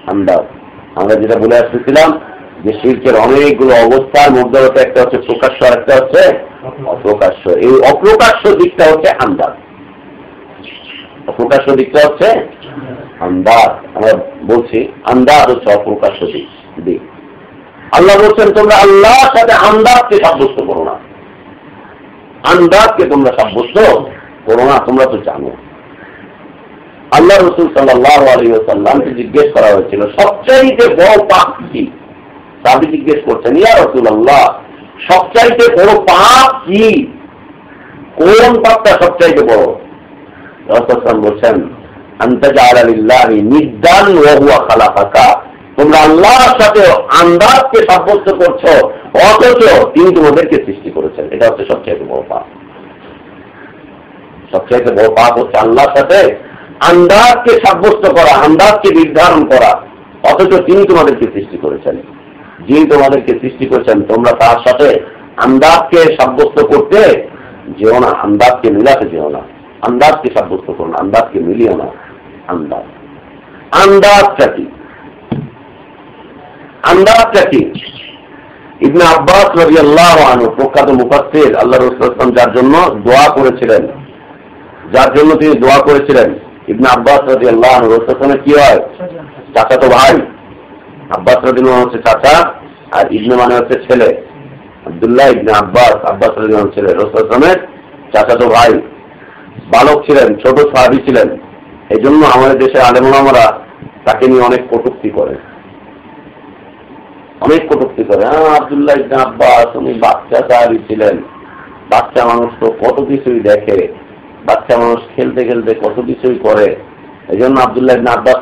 C: আন্দাজ। আমরা যেটা বলে আসতেছিলাম, যে শিল্পের অনেকগুলো অবস্থার মধ্যে একটা হচ্ছে প্রকাশ্য আর একটা হচ্ছে অপ্রকাশ্য। এই অপ্রকাশ্য দিকটা হচ্ছে আন্দাজ। অপ্রকাশ্য দিকটা হচ্ছে আন্দাজ, আমরা বলছি আন্দাজ হচ্ছে অপ্রকাশ্য দিক আল্লাহ বলছেন, তোমরা আল্লাহর সাথে আন্দাজকে সাব্যস্ত করো না। আন্দাজকে তোমরা সাব্যস্ত করো না, তোমরা তো জানো। আল্লাহ রসুল সাল্লাহ আলী জিজ্ঞেস করা হয়েছিল, সবচাইতে বড় পাপ কি? সাবি জিজ্ঞেস করছেন, ইয়া রসুল আল্লাহ সবচাইতে বড় পাপ কি? কোন পাপটা সবচাইতে বড়? রসম বলছেন নিদান ওহুয়া খালাফাকা তোমরা আল্লাহর সাথে আন্দাজকে সাব্যস্ত করছ, অথচ তিনি তোমাদেরকে সৃষ্টি করেছেন। এটা হচ্ছে সবচাইতে বড় পাপ। সবচাইতে বড় পাপ হচ্ছে আল্লাহর সাথে আন্দাজকে সাব্যস্ত করা, আন্দাজকে নির্ধারণ করা, অথচ তিনি তোমাদেরকে সৃষ্টি করেছেন। যিনি তোমাদেরকে সৃষ্টি করেছেন, তোমরা তার সাথে আন্দাজকে সাব্যস্ত করতে যেও না, আন্দাজকে মিলাতে যেও না। আন্দাজকে সাব্যস্ত করো না, আন্দাজকে মিলিও না। আন্দাজ। আন্দাজটা কি? আন্দাজটা কি? ইবনে আব্বাস রবি আল্লাহ আনু প্রখ্যাত মুফাসির আল্লাহ রসুলাম যার জন্য দোয়া করেছিলেন। যার জন্য তিনি দোয়া করেছিলেন। ইবনে আব্বাস রবি আল্লাহ আনু রসুলের কি হয়? চাচা তো ভাই। আব্বাস রবি হচ্ছে চাচা, আর ইবনে মানে হচ্ছে ছেলে। আবদুল্লাহ ইবনে আব্বাস আব্বাস রবি ছেলে। রসুলের চাচা তো ভাই। বালক ছিলেন, ছোট সাহাবি ছিলেন। এই জন্য আমাদের দেশে আলেমরা তাকে নিয়ে অনেক কটুক্তি করে। অনেক কটুক্তি করে। হ্যাঁ আবদুল্লাহ ইবনে আব্বাস, উনি বাচ্চা সাহাবি ছিলেন। বাচ্চা মানুষ তো কত কিছুই দেখে। বাচ্চা মানুষ খেলতে খেলতে কত কিছুই করে। এই জন্য আবদুল্লাহ ইবনে আব্বাস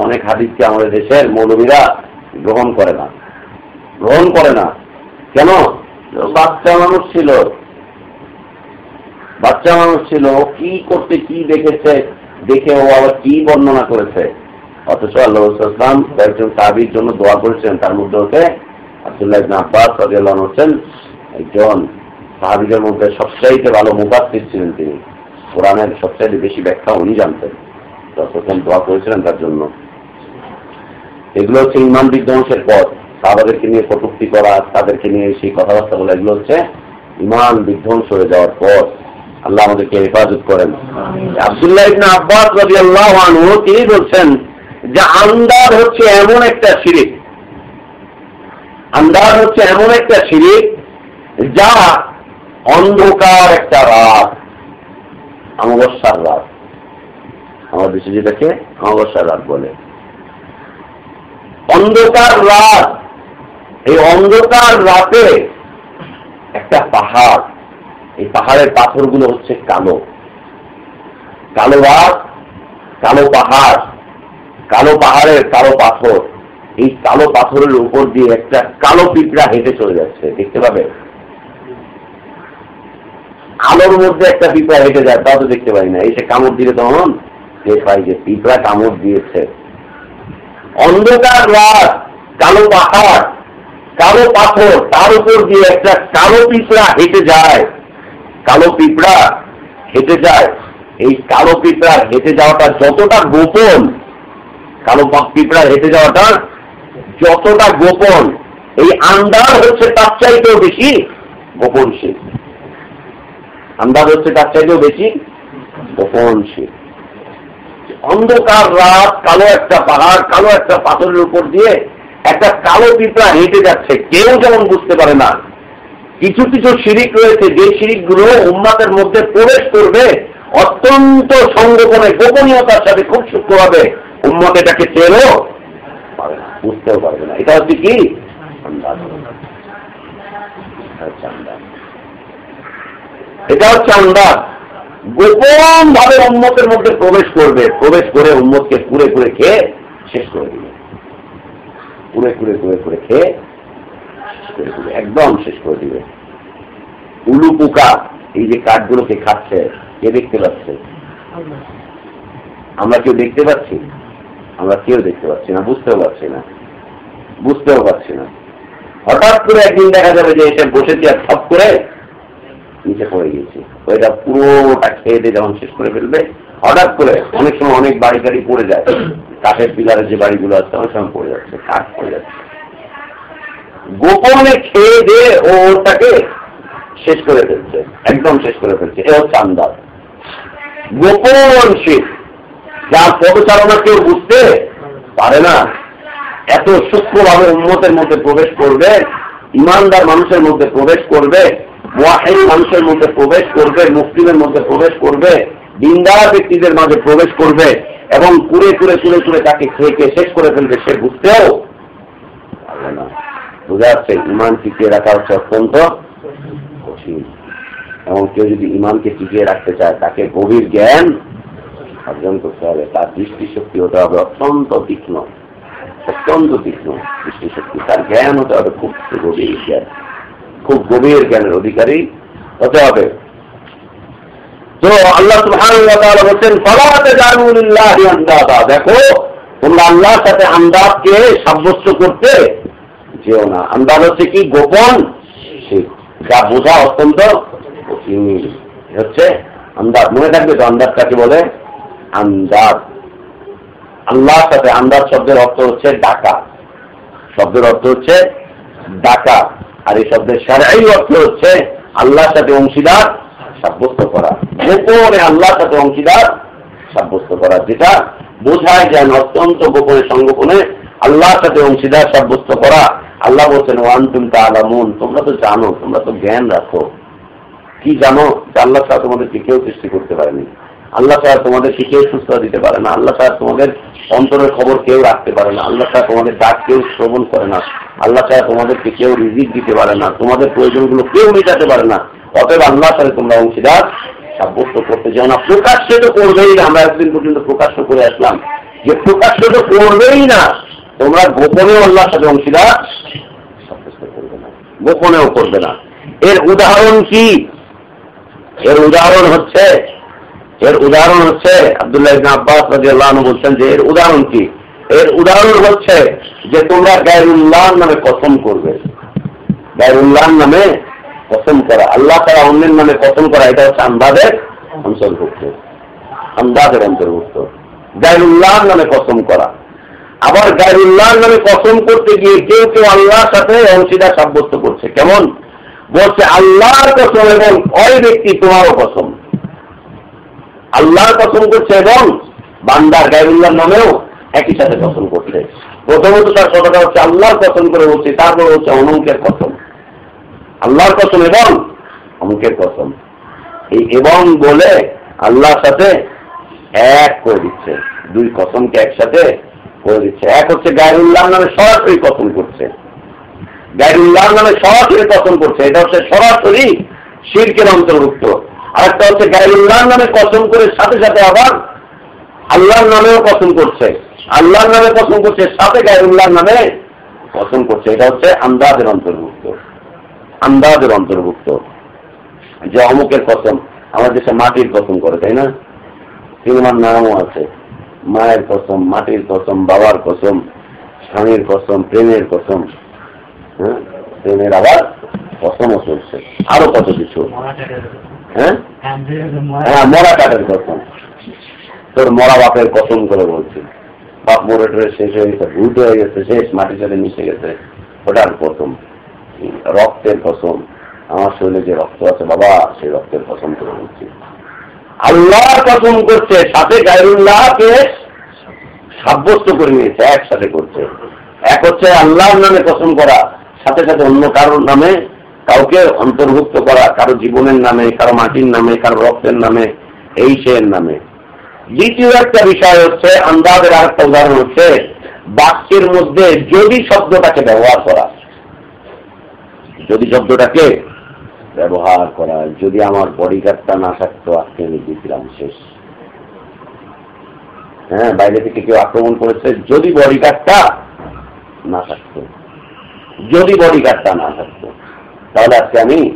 C: অনেক হাদিসকে আমাদের দেশের মৌলবীরা গ্রহণ করে না। গ্রহণ করে না। কেন? বাচ্চা মানুষ ছিল। বাচ্চা মানুষ ছিল। কি করতে, কি দেখেছে? দেখে ও আবার কি বর্ণনা করেছে? অথচ আল্লাহ ইসলাম কয়েকজন সাহাবির জন্য দোয়া করেছেন তার মধ্যে হচ্ছে আব্দুল্লাহ আব্বাস রাদিয়াল্লাহু আনহু হচ্ছেন একজন সাহাবিদের মধ্যে সবচাইতে ভালো মুফাসসির ছিলেন তিনি। কোরআনের সবচাইতে বেশি ব্যাখ্যা উনি জানতেন। যতক্ষণ দোয়া করেছিলেন তার জন্য। এগুলো হচ্ছে ইমান বিধ্বংসের পথ। সাহাবাদেরকে নিয়ে কটুক্তি করা, তাদেরকে নিয়ে সেই কথাবার্তা বলা, এগুলো হচ্ছে ইমান বিধ্বংস হয়ে যাওয়ার পথ। আল্লাহ আমাদেরকে হেফাজত করেন। আবদুল্লাহ ইবনে আব্বাস রাদিয়াল্লাহু আনহু, তিনি বলছেন যে আন্দার হচ্ছে এমন একটা শিরিক। আন্দার হচ্ছে এমন একটা শিরিক যা অন্ধকার একটা রাত অমাবস্যার রাত। আমার দেশে যেটাকে অমাবস্যার রাত বলে। অন্ধকার রাত, এই অন্ধকার রাতে একটা পাহাড় এই পাহাড়ের পাথরগুলো হচ্ছে কালো। কালো রাত কালো পাহাড়, কালো পাহাড়ের কালো পাথর। এই কালো পাথরের উপর দিয়ে একটা কালো পিঁপড়া হেঁটে চলে যাচ্ছে, দেখতে পাবে? আলোর মধ্যে একটা পিঁপড়া হেঁটে যায় তা তো দেখতে পাই না। এসে কামড় দিলে তখন পাই যে পিঁপড়া কামড় দিয়েছে। অন্ধকার রাত, কালো পাহাড়, কালো পাথর, তার উপর দিয়ে একটা কালো পিঁপড়া হেঁটে যায়। কালো পিঁপড়া হেঁটে যায়। এই কালো পিঁপড়া হেঁটে যাওয়াটা যতটা গোপন, কালো পিঁপড়া হেঁটে যাওয়াটা যতটা গোপন, এই আন্দাজ হচ্ছে তার চাইতেও বেশি গোপনশীল। আন্দাজ হচ্ছে তার চাইতেও বেশি গোপনশীল। অন্ধকার রাত, কালো একটা পাহাড়, কালো একটা পাথরের উপর দিয়ে একটা কালো পিঁপড়া হেঁটে যাচ্ছে। কেউ যেমন বুঝতে পারে না কিছু কিছু শিরিক রয়েছে, যে শিরিকগুলো উম্মাতের মধ্যে প্রবেশ করবে, অত্যন্ত সংগোপনে, গোপনীয়তার সাথে খুব সূক্ষ্মভাবে উম্মত এটাকে চেনও পারে না, বুঝতেও পারবে না। এটা হচ্ছে কি? এটা হচ্ছে আন্দাজ গোপন ভাবে উন্মতের মধ্যে প্রবেশ করবে, প্রবেশ করে উন্মতকে কুড়ে কুড়ে খেয়ে শেষ করে দিবে। কুড়ে কুড়ে কুড়ে কুড়ে খেয়ে করে দিবে একদম শেষ করে দিবে। উলু পোকা এই যে কাঠগুলোকে খাচ্ছে কে দেখতে পাচ্ছে? আমরা কেউ দেখতে পাচ্ছি? আমরা কেউ দেখতে পাচ্ছি না বুঝতেও পারছি না। বুঝতেও পারছি না। হঠাৎ করে একদিন দেখা যাবে যে এসে বসেছি আর সব করে নিচে পড়ে গিয়েছি। ওইটা পুরোটা খেয়ে দিয়ে যখন শেষ করে ফেলবে হঠাৎ করে অনেক সময় অনেক বাড়ি গাড়ি পড়ে যায়। কাঠের পিলারের যে বাড়িগুলো আছে অনেক সময় পড়ে যাচ্ছে কাঠ পড়ে যাচ্ছে। গোপনে খেয়ে দিয়ে ওটাকে শেষ করে ফেলছে, একদম শেষ করে ফেলছে। এ হচ্ছে আন্দাজ। গোপন শেষ যার পদচারণা কেউ বুঝতে পারে না, এত সূক্ষ্মভাবে উন্মতের মধ্যে প্রবেশ করবে, ইমানদার মানুষের মধ্যে প্রবেশ করবে, মোয়াহিদ মানুষের মধ্যে প্রবেশ করবে, মুসলিমের মধ্যে প্রবেশ করবে, দিনদার ব্যক্তিদের মাঝে প্রবেশ করবে এবং কুড়ে কুড়ে কুড়ে কুড়ে তাকে খেয়ে শেষ করে ফেলবে, সে বুঝতেও না। বোঝা যাচ্ছে ইমান টিকিয়ে রাখা হচ্ছে অত্যন্ত কঠিন। এবং কেউ যদি ইমানকে টিকিয়ে রাখতে চায়, তাকে গভীর জ্ঞান অর্জন করতে হবে। তার দৃষ্টিশক্তি হতে হবে অত্যন্ত তীক্ষ্ণ অত্যন্ত তীক্ষ্ণ দৃষ্টিশক্তি। তার জ্ঞান হতে হবে খুব গভীর জ্ঞান, খুব গভীর জ্ঞানের অধিকারী হতে হবে। তো আল্লাহ বলছেন ফলাতে দেখো, তোমরা আল্লাহর সাথে আন্দাজকে সাব্যস্ত করতে যেও না। আন্দাজ হচ্ছে কি? গোপন? যা বোঝা অত্যন্ত হচ্ছে আন্দাজ মনে থাকবে তো আন্দাজটাকে বলে? আন্দাজ আল্লাহর সাথে আন্দাজ শব্দের অর্থ হচ্ছে ডাকা। শব্দের অর্থ হচ্ছে ডাকা। আর এই শব্দের সারাই অর্থ হচ্ছে আল্লাহর সাথে অংশীদার সাব্যস্ত করা। গোপনে আল্লাহর সাথে অংশীদার সাব্যস্ত করা। যেটা বোঝায় যেন অত্যন্ত গোপনে, সংগোপনে আল্লাহর সাথে অংশীদার সাব্যস্ত করা। আল্লাহ বলছেন ওয়ান তুমি তা আলামুন তোমরা তো জানো, তোমরা তো জ্ঞান রাখো। কি জানো? যে আল্লাহ ছাড়া তোমাদেরকে কেউ সৃষ্টি করতে পারেনি। আল্লাহ ছাড়া তোমাদেরকে কেউ সুস্থ দিতে পারে না? আল্লাহ ছাড়া তোমাদের অন্তরের খবর কেউ রাখতে পারে না। আল্লাহ ছাড়া তোমাদের ডাক কেউ শ্রবণ করে না। আল্লাহ ছাড়া তোমাদেরকে কেউ রিজিক দিতে পারে না। তোমাদের প্রয়োজনগুলো কেউ মেটাতে পারে না। অতএব আল্লাহ ছাড়া তোমরা অংশীদার সাব্যস্ত করতে যাও না। প্রকাশ্যে তো করবেই না। আমরা একদিন পর্যন্ত প্রকাশ্য করে আসলাম। যে প্রকাশ্য তো করবেই না। তোমরা গোপনেও আল্লাহর সাথে অংশীদার গোপনেও করবে না। এর উদাহরণ কি? এর উদাহরণ হচ্ছে, এর উদাহরণ হচ্ছে আব্দুল্লাহ আব্বাস রাদিয়াল্লাহু আনহু বলছেন যে এর উদাহরণ কি? এর উদাহরণ হচ্ছে যে তোমরা গায়রুল্লাহ নামে কসম করবে। গায়রুল্লাহ নামে কসম করা। আল্লাহ তারা অন্যের নামে কসম করা, এটা হচ্ছে আন্দাজের অন্তর্ভুক্ত। আন্দাজের অন্তর্ভুক্ত। গায়রুল্লাহ নামে কসম করা। আবার গায়রুল্লাহ নামে কসম করতে গিয়ে কেউ কেউ আল্লাহর সাথে অংশীদার সাব্যস্ত করছে। কেমন? বলছে, আল্লাহর কসম এবং ওই ব্যক্তি তোমারও কসম। আল্লাহর কসম করছে এবং বান্দার গায়রুল্লাহর নামেও একই সাথে কসম করছে। প্রথমত তার কথাটা হচ্ছে, আল্লাহর কসম করে বলছে, তারপর হচ্ছে অনঙ্কের কসম। আল্লাহর কসম এবং অমুকের কসম। এই এবং বলে আল্লাহর সাথে এক করে দিচ্ছে। দুই কসমকে একসাথে করে দিচ্ছে এক হচ্ছে গায়রুল্লাহ নামে সরাসরি কসম করছে গায়রুল্লাহ নামে সরাসরি কসম করছে এটা হচ্ছে সরাসরি শিরকের অন্তর্ভুক্ত। আর একটা হচ্ছে গায়রুল্লাহ নামে কসম করে সাথে সাথে আবার আল্লাহর নামেও কসম করছে আল্লাহর নামে কসম করছে সাথে গায়রুল্লাহ নামে কসম করছে এটা হচ্ছে আন্দাজের অন্তর্ভুক্ত। আন্দাজের অন্তর্ভুক্ত। যে অমুকের কসম আমার দেশে মাটির কসম করে, তাই না? সিনেমার নামও আছে। মায়ের কসম, মাটির কসম, বাবার কসম, স্বামীর কসম, প্রেমের কসম হ্যাঁ? প্রেমের আবার কসমও চলছে। আরও কত কিছু? হ্যাঁ? হ্যাঁ মরা কাঠের কসম। তোর মরা বাপের কসম করে বলছি। বাপ মরে টরে শেষ হয়ে গেছে, ভূত হয়ে গেছে, শেষ, মাটির সাথে মিশে গেছে। ওটার কসম। রক্তের কসম। আমার শরীরে যে রক্ত আছে, বাবা, সেই রক্তের কসম করে বলছি। আল্লাহর কসম করছে, সাথে গায়রুল্লাহকে সাব্যস্ত করে নিয়েছে, একসাথে করছে। এক হচ্ছে আল্লাহর নামে কসম করা, সাথে সাথে অন্য কারোর নামে কাউকে অন্তর্ভুক্ত করা, কারও জীবনের নামে, কারও মাটির নামে, কারও রক্তের নামে, এই সের নামে। দ্বিতীয় একটা বিষয় হচ্ছে, আন্দাজের আরেকটা উদাহরণ হচ্ছে, বাক্যের মধ্যে যদি শব্দটাকে ব্যবহার করা, যদি শব্দটাকে ব্যবহার করা, যদি আমার বডি বডিগার্ডটা না থাকতো, আজকে আমি দিয়েছিলাম শেষ। হ্যাঁ বাইরে থেকে কেউ আক্রমণ করেছে, যদি বডি বডিগার্ডটা না থাকতো, যদি বডি বডিগার্ডটা না থাকতো, তাহলে আজকে আমি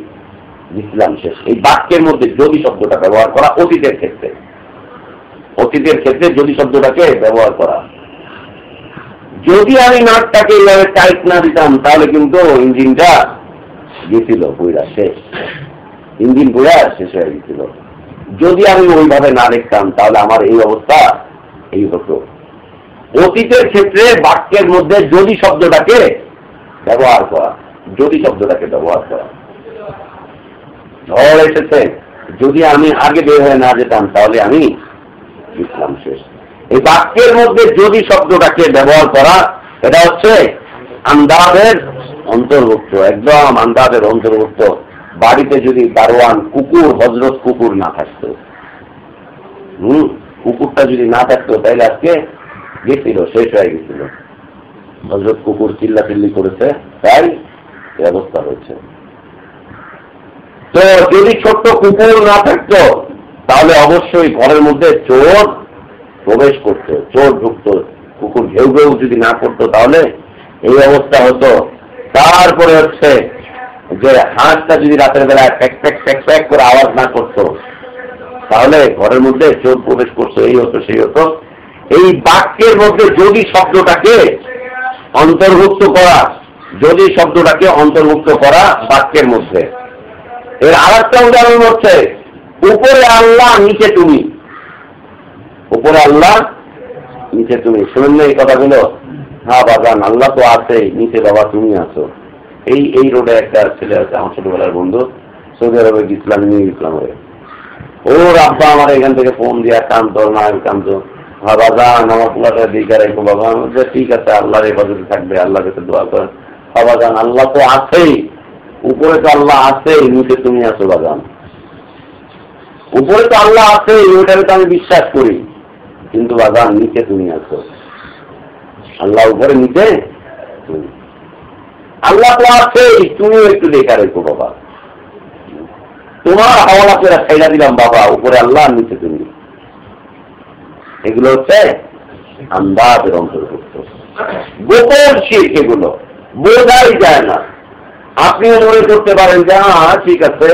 C: দিচ্ছিলাম শেষ। এই বাক্যের মধ্যে যদি শব্দটা ব্যবহার করা অতীতের ক্ষেত্রে অতীতের ক্ষেত্রে যদি শব্দটাকে ব্যবহার করা। যদি আমি নাটটাকে এইভাবে টাইট না দিতাম, তাহলে কিন্তু ইঞ্জিনটা গেছিল বইরা শেষ। তিন দিন বইরা শেষ হয়ে গেছিল যদি আমি ওইভাবে না দেখতাম তাহলে আমার এই অবস্থা এই হতো। অতীতের ক্ষেত্রে বাক্যের মধ্যে যদি শব্দটাকে ব্যবহার করা, যদি শব্দটাকে ব্যবহার করা। ঝড় এসেছে, যদি আমি আগে বের হয়ে না যেতাম, তাহলে আমি ইসলাম শেষ। এই বাক্যের মধ্যে যদি শব্দটাকে ব্যবহার করা এটা হচ্ছে আন্দাজের অন্তর্ভুক্ত, একদম আন্দাজের অন্তর্ভুক্ত, বাড়িতে যদি দারোয়ান, কুকুর, হজরত কুকুর না থাকতো। হম? কুকুরটা যদি না থাকতো তাহলে আজকে গেছিল, শেষ হয়ে গেছিল। হজরত কুকুর চিল্লা চিল্লি করেছে, তাই ব্যবস্থা হয়েছে। তো যদি ছোট্ট কুকুর না থাকতো, তাহলে অবশ্যই ঘরের মধ্যে চোর প্রবেশ করতো, চোর ঢুকতো। কুকুর ঘেউ ঘেউ যদি না করতো, তাহলে এই অবস্থা হতো। তারপরে হচ্ছে যে হাঁসটা যদি রাতের বেলায় প্যাক প্যাক প্যাক প্যাক করে আওয়াজ না করতো, তাহলে ঘরের মধ্যে চোর প্রবেশ করতো, এই হতো, সেই হতো। এই বাক্যের মধ্যে যদি শব্দটাকে অন্তর্ভুক্ত করা, যদি শব্দটাকে অন্তর্ভুক্ত করা বাক্যের মধ্যে। এর আর একটা উদাহরণ হচ্ছে, উপরে আল্লাহ, নিচে তুমি। উপরে আল্লাহ, নিচে তুমি। শুনেন না এই কথাগুলো। হ্যাঁ বাগান আল্লাহ তো আছে নিচে বাবা তুমি আছো। এই এই রোডে একটা ছেলে আছে, আমার ছোটবেলার বন্ধু, সৌদি আরবে গেছিলাম নিয়ে গেছিলাম ওরে। ওর আব্বা আমার এখান থেকে ফোন দিয়া কান্ত মায়ের কান্ত বাবা যান আমার পোলাটা দিকে রাখব বাবা ঠিক আছে, আল্লাহর হেফাজতে থাকবে, আল্লাহর কাছে দোয়া করেন বাবা যান আল্লাহ তো আছেই, উপরে তো আল্লাহ আছেই, নিচে তুমি আছো বাগান উপরে তো আল্লাহ আছে ওইটাকে তো আমি বিশ্বাস করি। কিন্তু বাগান নিচে তুমি আছো। আল্লাহ উপরে নিচে? আল্লাহ তো আছে, তুমিও একটু দেখা রেখো বাবা তোমার হাওলা করে ছাইড়া দিলাম, বাবা, উপরে আল্লাহ নিচে তুমি। এগুলো হচ্ছে আন্দাজের অন্তর্ভুক্ত। গোপন শিখ এগুলো, বোঝাই যায় না। আপনিও মনে করতে পারেন যে হ্যাঁ ঠিক আছে,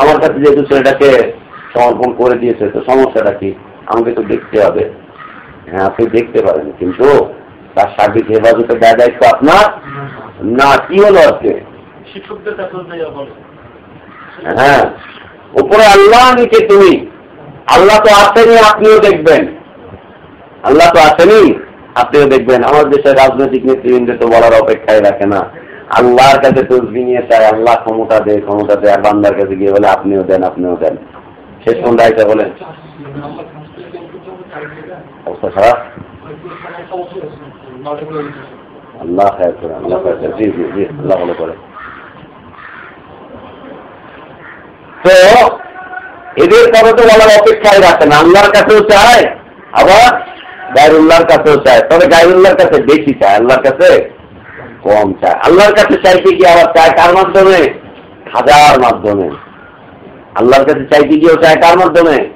C: আমার কাছে যেহেতু ছেলেটাকে সমর্পণ করে দিয়েছে, তো সমস্যাটা কি? আমাকে তো দেখতে হবে। হ্যাঁ আপনি দেখতে পারেন, কিন্তু তার সার্বিক হেফাজতে দেয় দায়িত্ব আপনার না কি হলো আজকে হ্যাঁ উপরে আল্লাহ নিচে তুমি আল্লাহ তো আসেনি আপনিও দেখবেন আল্লাহ তো আসেনি আপনিও দেখবেন আমার দেশের রাজনৈতিক নেতৃবৃন্দ তো বলার অপেক্ষায় রাখে না আল্লাহর কাছে তসবি নিয়ে চায় আল্লাহ ক্ষমতা দেয় ক্ষমতা দেয় বান্দার কাছে গিয়ে বলে আপনিও দেন আপনিও দেন শেষ কোনটা এটা বলেন অবস্থা খারাপ আল্লাহ খায় করে, আল্লাহ খায় করে। জি জি জি, আল্লাহ ভালো করে। তো, এদের কথা বলার অপেক্ষায় রাখে না আল্লাহর কাছেও চায়, আবার কাছেও চায়। তবে কাছে বেশি চায়, আল্লাহর কাছে কম চায়। আল্লাহর কাছে চাইতে কি আবার চায় কার মাধ্যমে? খাজার মাধ্যমে। আল্লাহর কাছে চাইতে গিয়েও চায় কার মাধ্যমে?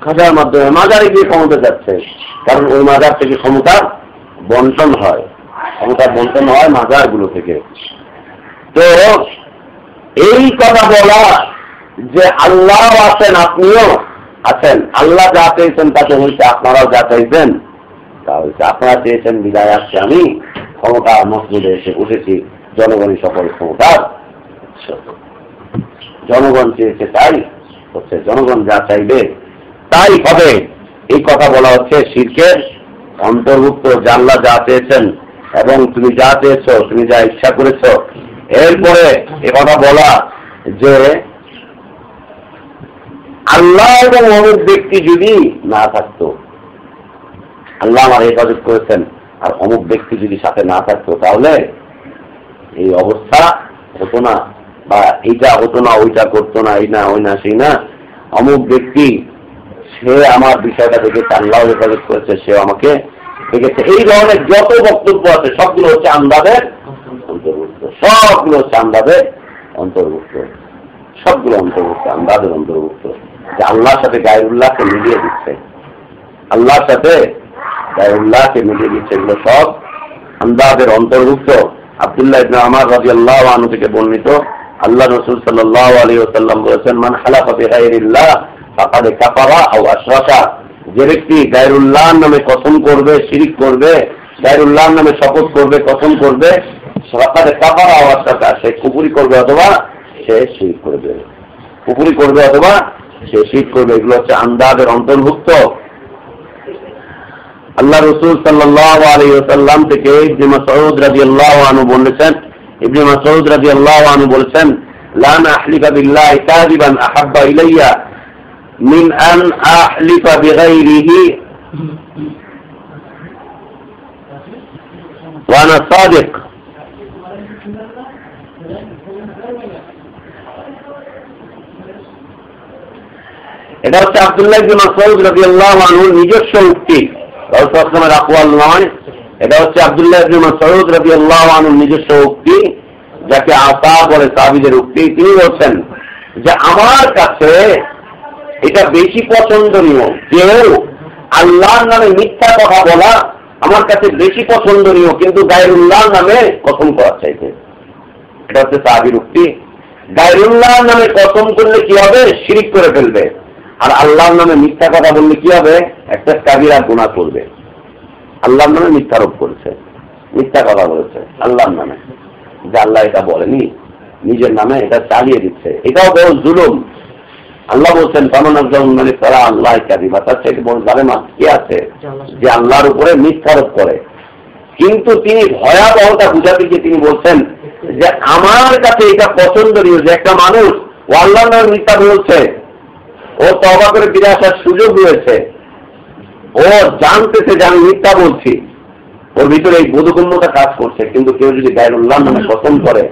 C: খাজার মাধ্যমে। মাজারে গিয়ে ক্ষমতা যাচ্ছে। কারণ ওই মাজার থেকে ক্ষমতা বন্টন হয়। ক্ষমতা বন্টন হয় মাজারগুলো থেকে। তো এই কথা বলা যে আল্লাহ আছেন, আপনিও আছেন, আল্লাহ যা চেয়েছেন তাকে হয়েছে, আপনারাও যা চাইছেন, তা হয়েছে, আপনারা চেয়েছেন বিদায় আসছে আমি, ক্ষমতা মসজিদে এসে উঠেছি জনগণই সকল ক্ষমতার উৎস। জনগণ চেয়েছে তাই, হচ্ছে জনগণ যা চাইবে, তাই হবে। এই কথা বলা হচ্ছে শিরকের অন্তর্ভুক্ত, জানলা যা চেয়েছেন এবং তুমি যা চেয়েছো তুমি যা ইচ্ছা করেছ। এরপরে এ কথা বলা যে আল্লাহ এবং অমুক ব্যক্তি যদি না থাকতো, আল্লাহ আমার হেফাজত করেছেন, আর অমুক ব্যক্তি যদি সাথে না থাকতো, তাহলে এই অবস্থা হতো না, বা এইটা হতো না, ওইটা করতো না, এই না, ওই না, সেই না। অমুক ব্যক্তি সে আমার বিষয়টা দেখেছে আল্লাহ হেফাজত করেছে সে আমাকে দেখেছে। এই ধরনের যত বক্তব্য আছে, সবগুলো হচ্ছে আন্দাজের অন্তর্ভুক্ত। সবগুলো হচ্ছে আন্দাজের অন্তর্ভুক্ত। সবগুলো অন্তর্ভুক্ত, আন্দাজের অন্তর্ভুক্ত। যে আল্লাহর সাথে গায়রুল্লাহকে মিলিয়ে দিচ্ছে। আল্লাহর সাথে গায়রুল্লাহকে মিলিয়ে দিচ্ছে, এগুলো সব আন্দাজের অন্তর্ভুক্ত। আব্দুল্লাহ ইবনে আমার রাজি আল্লাহ আনু থেকে বর্ণিত, আল্লাহ রাসূল সাল্লাল্লাহু আলাইহি ওয়াসাল্লাম বলেছেন, মান হালাফা বিগাইরিল্লাহ ফাকাদ কাফারা আও আশরাকা যে ব্যক্তি গায়রুল্লাহর নামে কসম করবে, শিরিক করবে, গায়রুল্লাহর নামে শপথ করবে কসম করবে ফাকাদ কাফারা আও আশরাকা সে কুফরি করবে অথবা সে শিরিক করবে। কুফরি করবে অথবা সে শিরিক করবে। এগুলো হচ্ছে আন্দাজের অন্তর্ভুক্ত। আল্লাহ রসুল ওয়াসাল্লাম থেকে ইবনে মাসউদ রাদিয়াল্লাহু আনহু বলেছেন, ইবনে মাসউদ রাদিয়াল্লাহু আনহু বলেছেন মিন আন আহলিফা বিগাইরিহি ওয়া আনা সাদিক এটা হচ্ছে আব্দুল্লাহ ইবনে মাসউদ রাদিয়াল্লাহু আনহুর নিজস্ব উক্তি। রাসূলের আকওয়াল নয়। এটা হচ্ছে আব্দুল্লাহ ইবনে মাসউদ রাদিয়াল্লাহু আনহুর নিজস্ব উক্তি, যাকে আসা বলে সাহাবীদের উক্তি। তিনি বলছেন যে আমার কাছে এটা বেশি পছন্দনীয়। কেউ আল্লাহর নামে মিথ্যা কথা বলা আমার কাছে বেশি পছন্দনীয়, কিন্তু গায়রুল্লাহর নামে কথম করার চাইতে। এটা হচ্ছে সাহাবীর উক্তি। গায়রুল্লাহর নামে কথম করলে কি হবে? শিরিক করে ফেলবে। আর আল্লাহর নামে মিথ্যা কথা বললে কি হবে? একটা কাবিরা গুণা করবে। আল্লাহর নামে মিথ্যারোপ করেছে। মিথ্যা কথা বলেছে আল্লাহর নামে। যে আল্লাহ এটা বলেনি, নিজের নামে এটা চালিয়ে দিচ্ছে। এটাও বড় জুলুম। আল্লাহ বলছেন তারা আল্লাহ বা তার থেকে বড় জালেমা? কে আছে? যে আল্লাহর উপরে মিথ্যারোপ করে। কিন্তু তিনি ভয়াবহতা বুঝাতে গিয়ে তিনি বলছেন যে, আমার কাছে এটা পছন্দনীয় যে একটা মানুষ ও আল্লাহ মিথ্যা বলছে। ও তবা করে ফিরে আসার সুযোগ রয়েছে। ও জানতেছে যে আমি মিথ্যা বলছি। ওর ভিতরে এই বোধগম্যতা কাজ করছে। কিন্তু কেউ যদি গায়রুল্লাহ নামে কথন করে,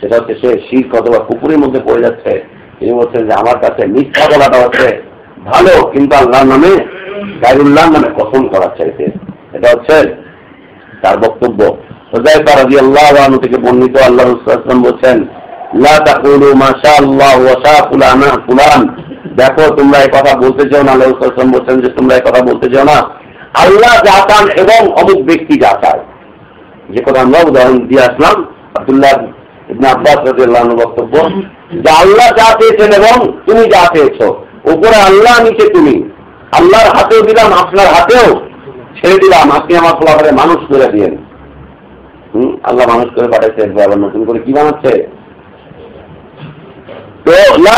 C: সেটা হচ্ছে সে শিখ অথবা কুকুরের মধ্যে পড়ে যাচ্ছে। তিনি বলছেন যে আমার কাছে মিথ্যা বলাটা হচ্ছে ভালো, কিন্তু আল্লাহর নামে গায়রুল্লাহ নামে কথন করার চাইতে। এটা হচ্ছে তার বক্তব্য। আল্লাহ তোমরা কথা বলতে বলছেন যে তোমরা কথা বলতে চাও না। আল্লাহ এবং অমুক ব্যক্তি যা কথা আমরা উদাহরণ দিয়ে আসলাম, আব্দুল্লাহ আব্বাস বক্তব্য, যে আল্লাহ যা চেয়েছেন এবং তুমি যা চেয়েছো, উপরে আল্লাহ, নিচে তুমি। আল্লাহর হাতেও দিলাম, আপনার হাতেও ছেড়ে দিলাম। আপনি আমার ফলাফলে মানুষ করে দিয়েন। হুম, আল্লাহ মানুষ করে পাঠাইছে আবার নতুন করে কি বানাচ্ছে? তো আল্লাহ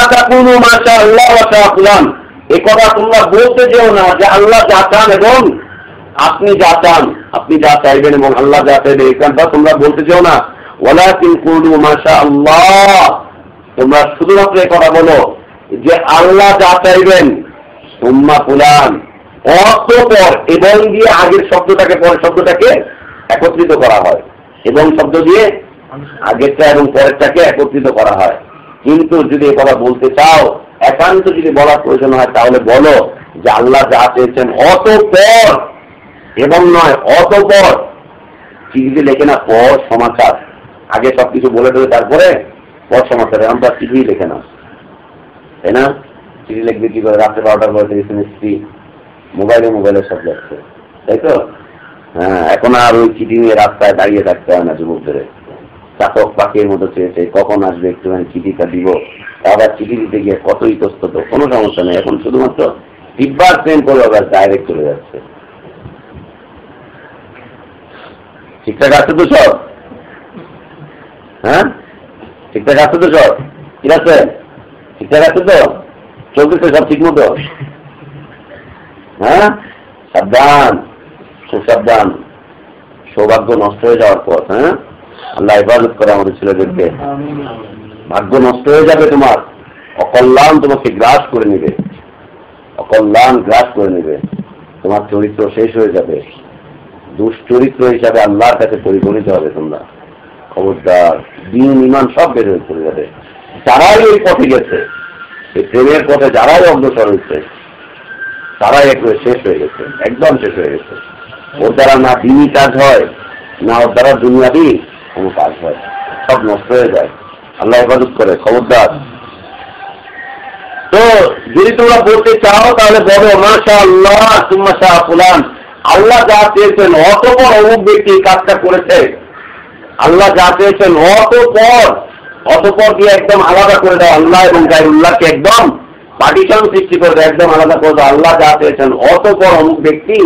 C: এই কথা তোমরা বলতে যেও না যে আল্লাহ যা চান এবং আপনি যা চান, আপনি যা চাইবেন এবং আল্লাহ যা চাইবেন, এই কথা তোমরা বলতে যেও না। ওয়ালাকিন কুলু আল্লাহ তোমরা শুধুমাত্র এই কথা বলো যে আল্লাহ যা চাইবেন উম্মা ফুলান। অতপর এবং দিয়ে আগের শব্দটাকে, পরের শব্দটাকে একত্রিত করা হয়। এবং শব্দ দিয়ে আগেরটা এবং পরেরটাকে একত্রিত করা হয়। কিন্তু যদি এ কথা বলতে চাও, একান্ত যদি বলার প্রয়োজন হয়, তাহলে বলো যে আল্লাহ যা চেয়েছেন অতপর এবং নয়, অতপর। চিঠিতে লেখে না, পর সমাচার। আগে সবকিছু বলে দেবে তারপরে পর সমাচার আমরা চিঠি লেখে না। তাই না? চিঠি লিখবে কি করে? রাত্রে বারোটার পরে দেখেছেন স্ত্রী মোবাইলে মোবাইলে সব যাচ্ছে তাই তো? হ্যাঁ এখন আর ওই চিঠি নিয়ে রাস্তায় দাঁড়িয়ে থাকতে হয় না যুবক ধরে চাকক পাখির মতো চেয়েছে, কখন আসবে একটুখানি চিঠিটা দিব? আবার চিঠি দিতে গিয়ে কত ইতস্তত কোনো সমস্যা নেই। এখন শুধুমাত্র তিব্বার ট্রেন করে আবার ডাইরেক্ট চলে যাচ্ছে। ঠিকঠাক আছে তো সব? হ্যাঁ? ঠিকঠাক আছে তো সব? ঠিক আছে? ঠিকঠাক আছে তো? চলতেছে সব ঠিক মতো হ্যাঁ? সাবধান সুসাবধান সৌভাগ্য নষ্ট হয়ে যাওয়ার পর হ্যাঁ? আল্লাহ ইবাদত করে আমাদের ছেলেদেরকে। ভাগ্য নষ্ট হয়ে যাবে তোমার। অকল্যাণ তোমাকে গ্রাস করে নেবে। অকল্যাণ গ্রাস করে নেবে। তোমার চরিত্র শেষ হয়ে যাবে। দুশ্চরিত্র হিসাবে আল্লাহর কাছে পরিগণিত হবে তোমরা। খবরদার, দিন ইমান সব বের চলে যাবে। যারাই ওই পথে গেছে, এই প্রেমের পথে যারাই অগ্রসর হয়েছে, তারাই একবারে শেষ হয়ে গেছে, একদম শেষ হয়ে গেছে। ওর দ্বারা না দিনই কাজ হয়, না ওর দ্বারা দুনিয়াবি কোনো কাজ হয় সব নষ্ট হয়ে যায়। আল্লাহ হেফাজত করে, খবরদার। তো যদি তোমরা বলতে চাও, তাহলে বলো মাশা আল্লাহ তুম্মা শাহ ফুলান। আল্লাহ যা চেয়েছেন, অতপর অমুক ব্যক্তি কাজটা করেছে। আল্লাহ যা চেয়েছেন, অতপর অতপর দিয়ে একদম আলাদা করে দাও আল্লাহ এবং গাইরুল্লাহকে একদম পার্টিশন সৃষ্টি করে দাও একদম আলাদা করে দাও আল্লাহ যা চেয়েছেন, অতপর অমুক ব্যক্তি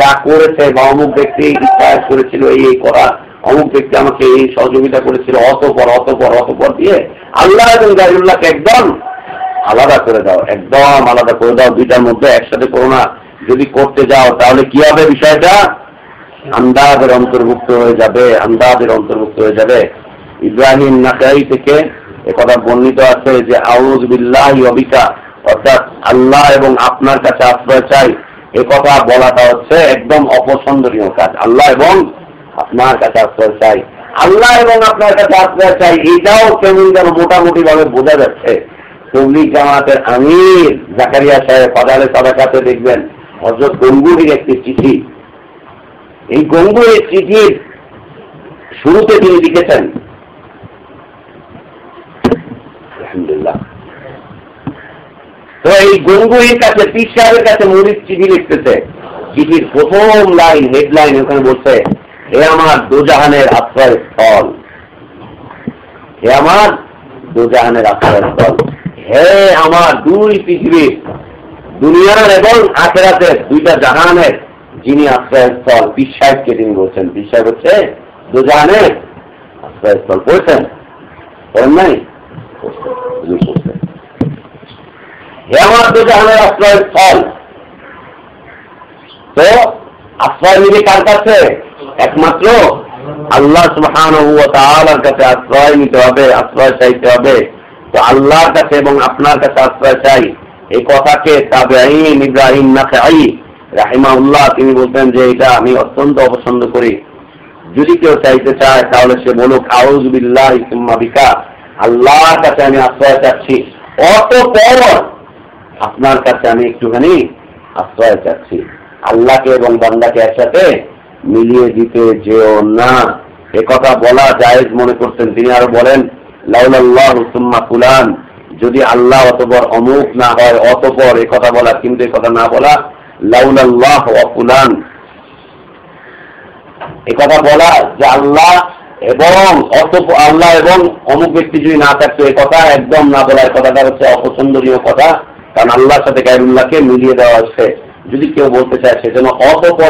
C: যা করেছে বা অমুক ব্যক্তি ইচ্ছা করেছিল, এই এই করা, অমুক ব্যক্তি আমাকে এই সহযোগিতা করেছিল, অতপর অতপর অতপর দিয়ে আল্লাহ এবং গাইরুল্লাহকে একদম আলাদা করে দাও, একদম আলাদা করে দাও, দুইটার মধ্যে একসাথে করো না। যদি করতে যাও, তাহলে কি হবে বিষয়টা? আন্দাজের অন্তর্ভুক্ত হয়ে যাবে, আন্দাজের অন্তর্ভুক্ত হয়ে যাবে। ইব্রাহিম নাকাই থেকে একথা বর্ণিত আছে যে আউজ বিল্লাহ অবিকা অর্থাৎ আল্লাহ এবং আপনার কাছে আশ্রয় চাই। এ কথা বলাটা হচ্ছে একদম অপছন্দনীয় কাজ। আল্লাহ এবং আপনার কাছে আশ্রয় চাই। আল্লাহ এবং আপনার কাছে আশ্রয় চাই, এটাও কেমন যেন মোটামুটি ভাবে বোঝা যাচ্ছে। তবলিগ জামাতের আমির জাকারিয়া সাহেব পাদালে সাদাকাতে দেখবেন হজরত গঙ্গুরির একটি চিঠি এই গঙ্গুরের চিঠির শুরুতে তিনি লিখেছেন, আলহামদুলিল্লাহ। তো এই গঙ্গুরির কাছে, পীর সাহেবের কাছে মরিদ চিঠি লিখতেছে। চিঠির প্রথম লাইন, হেডলাইন ওখানে বলছে, হে আমার দুজাহানের আশ্রয় স্থল। হে আমার দুজাহানের আশ্রয় স্থল। হে আমার দুই পৃথিবীর, দুনিয়ার এবং আখেরাতের দুইটা জাহানের যিনি আশ্রয়স্থল সাহেবকে তিনি বলছেন সাহেব হচ্ছে দুজাহানের আশ্রয়স্থল পড়েছেন আশ্রয় কার কাছে? একমাত্র আল্লাহ কাছে আশ্রয় নিতে হবে, আশ্রয় চাইতে হবে। তো আল্লাহর কাছে এবং আপনার কাছে আশ্রয় চাই। এই কথাকে তাবেঈন ইব্রাহিম নাখাই রাহিমাউল্লাহ তিনি বলতেন যে এটা আমি অত্যন্ত অপছন্দ করি। যদি কেউ চাইতে চায়, তাহলে সে বলুক আউজ বিল্লাহ ইসুম্মা বিকা। আল্লাহর কাছে আমি আশ্রয় চাচ্ছি। অতপর আপনার কাছে আমি একটুখানি আশ্রয় চাচ্ছি। আল্লাহকে এবং বান্দাকে একসাথে মিলিয়ে দিতে যেও না। এ কথা বলা জায়েজ মনে করতেন। তিনি আরও বলেন, লাউলাল্লাহ সুম্মা ফুলান। যদি আল্লাহ অতপর অমুক না হয়, অতপর কথা বলা, কিন্তু কথা না বলা লাউলাল্লাহ অফুলান এ কথা বলা যে আল্লাহ এবং অত আল্লাহ এবং অমুক ব্যক্তি যদি না থাকতো, এ কথা একদম না বলা এ কথাটা হচ্ছে অপছন্দনীয় কথা। কারণ আল্লাহর সাথে মিলিয়ে দেওয়া হচ্ছে। যদি কেউ বলতে চায়, সে যেন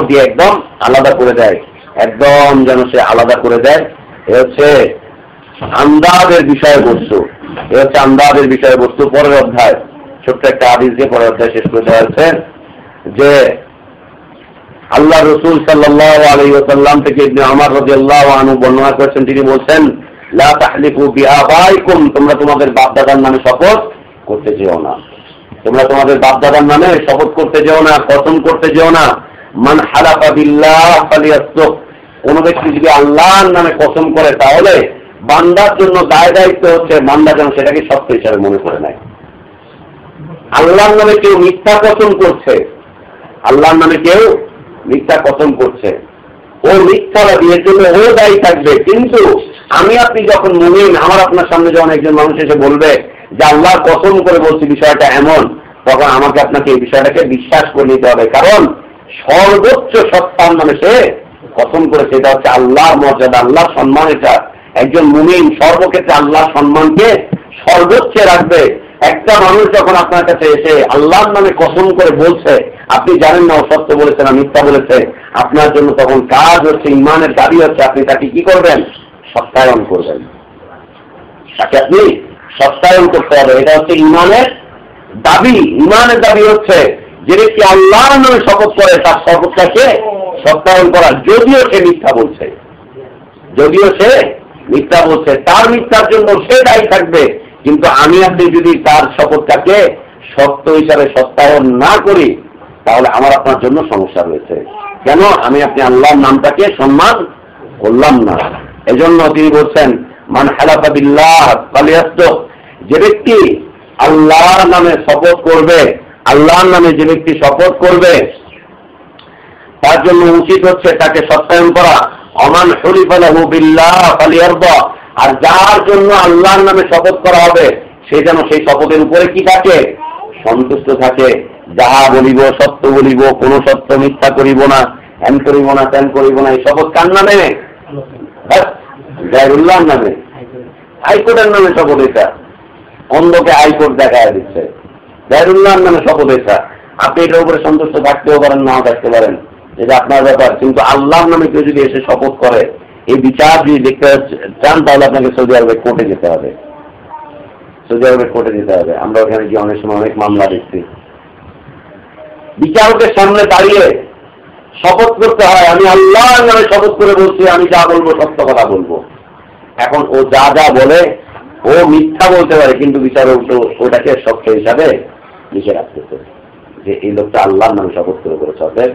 C: দিয়ে একদম আলাদা করে দেয়, একদম যেন সে আলাদা করে দেয়, এ হচ্ছে আন্দাজের বিষয়বস্তু। এ হচ্ছে আন্দাজের বিষয়বস্তু। পরের অধ্যায়, ছোট্ট একটা আদিস দিয়ে পরের অধ্যায় শেষ করে দেওয়া হচ্ছে। যে আল্লাহ রসুল সাল্লাহ থেকে আমার রাজি আল্লাহ বর্ণনা করেছেন, তিনি বলছেন তোমরা তোমাদের বাপদাদার নামে শপথ করতে যেও না। তোমরা তোমাদের বাপদাদার নামে শপথ করতে যেও না কসম করতে যেও না। মান বিল্লাহ কোন ব্যক্তি যদি আল্লাহর নামে কসম করে, তাহলে বান্দার জন্য দায় দায়িত্ব হচ্ছে বান্দা যেন সেটাকে সত্য হিসাবে মনে করে নেয়। আল্লাহর নামে কেউ মিথ্যা কসম করছে আল্লাহর নামে কেউ মিথ্যা কসম করছে। ও মিথ্যাবাদী এর জন্য ও দায়ী থাকবে। কিন্তু আমি আপনি যখন মুমিন, আমার আপনার সামনে যখন একজন মানুষ এসে বলবে যে আল্লাহর কসম করে বলছি বিষয়টা এমন, তখন আমাকে আপনাকে এই বিষয়টাকে বিশ্বাস করে নিতে হবে। কারণ সর্বোচ্চ সত্তার মানে সে কসম করেছে। এটা হচ্ছে আল্লাহর মর্যাদা, আল্লাহর সম্মান এটা। একজন মুমিন সর্বক্ষেত্রে আল্লাহর সম্মানকে সর্বোচ্চে রাখবে। একটা মানুষ যখন আপনার কাছে এসে আল্লাহর নামে কসম করে বলছে, আপনি জানেন না অসত্য বলেছে না মিথ্যা বলেছে, আপনার জন্য তখন কাজ হচ্ছে, ইমানের দাবি হচ্ছে, আপনি তাকে কি করবেন? সত্যায়ন করবেন। তাকে আপনি সত্যায়ন করতে হবে। এটা হচ্ছে ইমানের দাবি। ইমানের দাবি হচ্ছে, যে ব্যক্তি আল্লাহর নামে শপথ করে, তার শপথটাকে সত্যায়ন করা। যদিও সে মিথ্যা বলছে। যদিও সে মিথ্যা বলছে, তার মিথ্যার জন্য সে দায়ী থাকবে। কিন্তু আমি আপনি যদি তার শপথটাকে সত্য হিসাবে সত্যায়ন না করি, তাহলে আমার আপনার জন্য সমস্যা রয়েছে। কেন? আমি আপনি আল্লাহর নামটাকে সম্মান করলাম না। এজন্য তিনি বলছেন, মান হালাফাবিল্লাহ যে ব্যক্তি আল্লাহর নামে শপথ করবে, আল্লাহর নামে যে ব্যক্তি শপথ করবে, তার জন্য উচিত হচ্ছে তাকে সত্যায়ন করা। অমান শরীফালাহু বিল্লাহ ফালিয়ারদা। আর যার জন্য আল্লাহর নামে শপথ করা হবে, সে যেন সেই শপথের উপরে কি থাকে? সন্তুষ্ট থাকে। যাহা বলিব সত্য বলিব, কোন সত্য মিথ্যা করিব না হ্যান করিব না ত্যান করিব না, এই শপথ কার নামে? জাহিরুল্লাহর নামে। হাইকোর্টের নামে শপথ এটা। অন্ধকে হাইকোর্ট দেখা দিচ্ছে। জাহিরুল্লাহর নামে শপথ এটা। আপনি এটার উপরে সন্তুষ্ট থাকতেও পারেন, নাও থাকতে পারেন। এটা আপনার ব্যাপার। কিন্তু আল্লাহর নামে কেউ যদি এসে শপথ করে এই বিচার যদি দেখতে চান, তাহলে আপনাকে সৌদি আরবে কোর্টে যেতে হবে। সৌদি আরবের কোর্টে যেতে হবে। আমরা ওখানে গিয়ে অনেক সময় অনেক মামলা দেখছি। বিচারকের সামনে দাঁড়িয়ে শপথ করতে হয়, আমি আল্লাহ নামে শপথ করে বলছি, আমি যা বলব, সত্য কথা বলব। এখন ও যা যা বলে, ও মিথ্যা বলতে পারে, কিন্তু বিচারক তো ওটাকে সত্য হিসাবে লিখে রাখতে যে এই লোকটা আল্লাহর নামে শপথ করে করেছে অতএব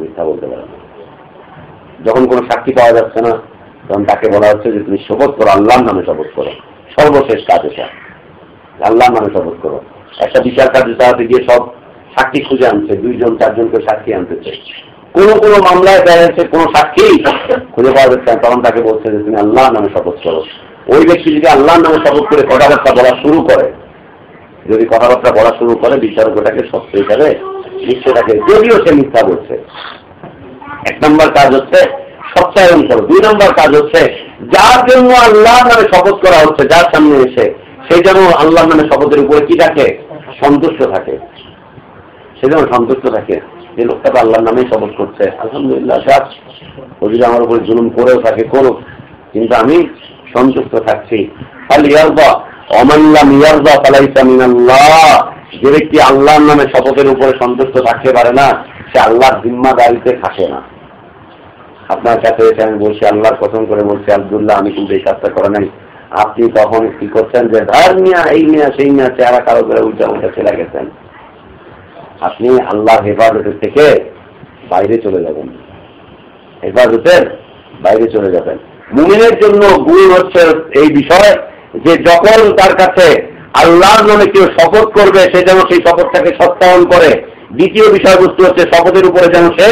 C: মিথ্যা বলতে পারে না। যখন কোনো সাক্ষী পাওয়া যাচ্ছে না, তখন তাকে বলা হচ্ছে যে, তুমি শপথ করো, আল্লাহর নামে শপথ করো। সর্বশেষ কাজ এটা। আল্লাহর নামে শপথ করো। একটা বিচার কার্য চালাতে গিয়ে সব সাক্ষী খুঁজে আনছে, দুইজন, চারজনকে সাক্ষী আনতেছে। কোন কোন মামলায় দেখা যাচ্ছে কোনো সাক্ষী খুঁজে পাওয়া যাচ্ছে না, তখন তাকে বলছে যে, তুমি আল্লাহর নামে শপথ করো। ওই ব্যক্তি যদি আল্লাহর নামে শপথ করে কথাবার্তা বলা শুরু করে, যদি কথাবার্তা বলা শুরু করে বিচারক ওটাকে সত্য হিসাবে লিখতে থাকে যদিও সে মিথ্যা বলছে এক নম্বর কাজ হচ্ছে সত্যায়ন করো দুই নম্বর কাজ হচ্ছে যার জন্য আল্লাহর নামে শপথ করা হচ্ছে, যার সামনে এসে সেই যেন আল্লাহর নামে শপথের উপরে কি থাকে? সন্তুষ্ট থাকে। সে যেন সন্তুষ্ট থাকে। যে লোকটা আল্লাহর নামেই শপথ করছে। আলহামদুলিল্লাহ যাক ও যদি আমার উপরে জুলুম করেও থাকে, করুক। কিন্তু আমি সন্তুষ্ট থাকছি। খালি ইয়ারদা অমাল্লাম ইয়ারদা ফালাইসা মিনাল্লাহ। যে ব্যক্তি আল্লাহর নামে শপথের উপরে সন্তুষ্ট থাকতে পারে না সে আল্লাহর জিম্মাদারিতে থাকে না। আপনার কাছে এসে আমি বলছি, আল্লাহর কসম করে বলছি, আব্দুল্লাহ, আমি কিন্তু এই কাজটা করে নাই। আপনি তখন কি করছেন যে, ধার মিয়া, এই মিয়া, সেই মিয়া, চেহারা কারও করে উল্টা উল্টা চলে গেছেন। আপনি আল্লাহর হেফাজতের থেকে বাইরে চলে যাবেন। হেফাজতের বাইরে চলে যাবেন। মুমিনের জন্য গুণ হচ্ছে এই বিষয় যে, যখন তার কাছে আল্লাহর নামে কেউ শপথ করবে, সে যেন সেই শপথটাকে সত্যায়ন করে। দ্বিতীয় বিষয়বস্তু হচ্ছে শপথের উপরে যেন সে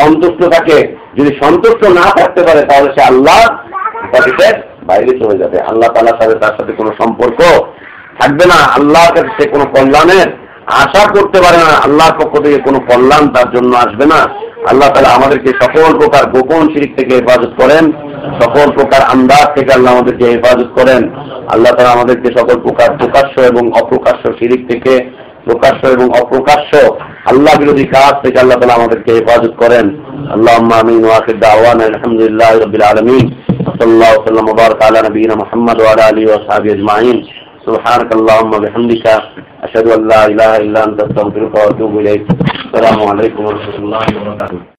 C: সন্তুষ্ট থাকে। যদি সন্তুষ্ট না থাকতে পারে, তাহলে সে আল্লাহ বাইরে চলে যাবে। আল্লাহ তালার সাথে তার সাথে কোনো সম্পর্ক থাকবে না। আল্লাহর কাছে সে কোনো কল্যাণের আশা করতে পারে না। আল্লাহর পক্ষ থেকে কোনো কল্যাণ তার জন্য আসবে না। আল্লাহ তালা আমাদেরকে সকল প্রকার গোপন শিরিক থেকে হেফাজত করেন। সকল প্রকার আন্দাজ থেকে আল্লাহ আমাদেরকে হেফাজত করেন। আল্লাহ তালা আমাদেরকে সকল প্রকার প্রকাশ্য এবং অপ্রকাশ্য শিরিক থেকে প্রকাশ্য এবং অপ্রকাশ্য আল্লাহ বিরোধী কাজ থেকে আল্লাহ তালা আমাদেরকে হেফাজত করেন আল্লাহ আমিন ওয়াকিদ দাওয়ান আলহামদুলিল্লাহ রবিল আলমিন صلى الله وسلم وبارك على نبينا محمد وعلى اله واصحابه اجمعين سبحانك اللهم وبحمدك اشهد ان لا اله الا انت استغفرك واتوب اليك السلام عليكم ورحمه الله وبركاته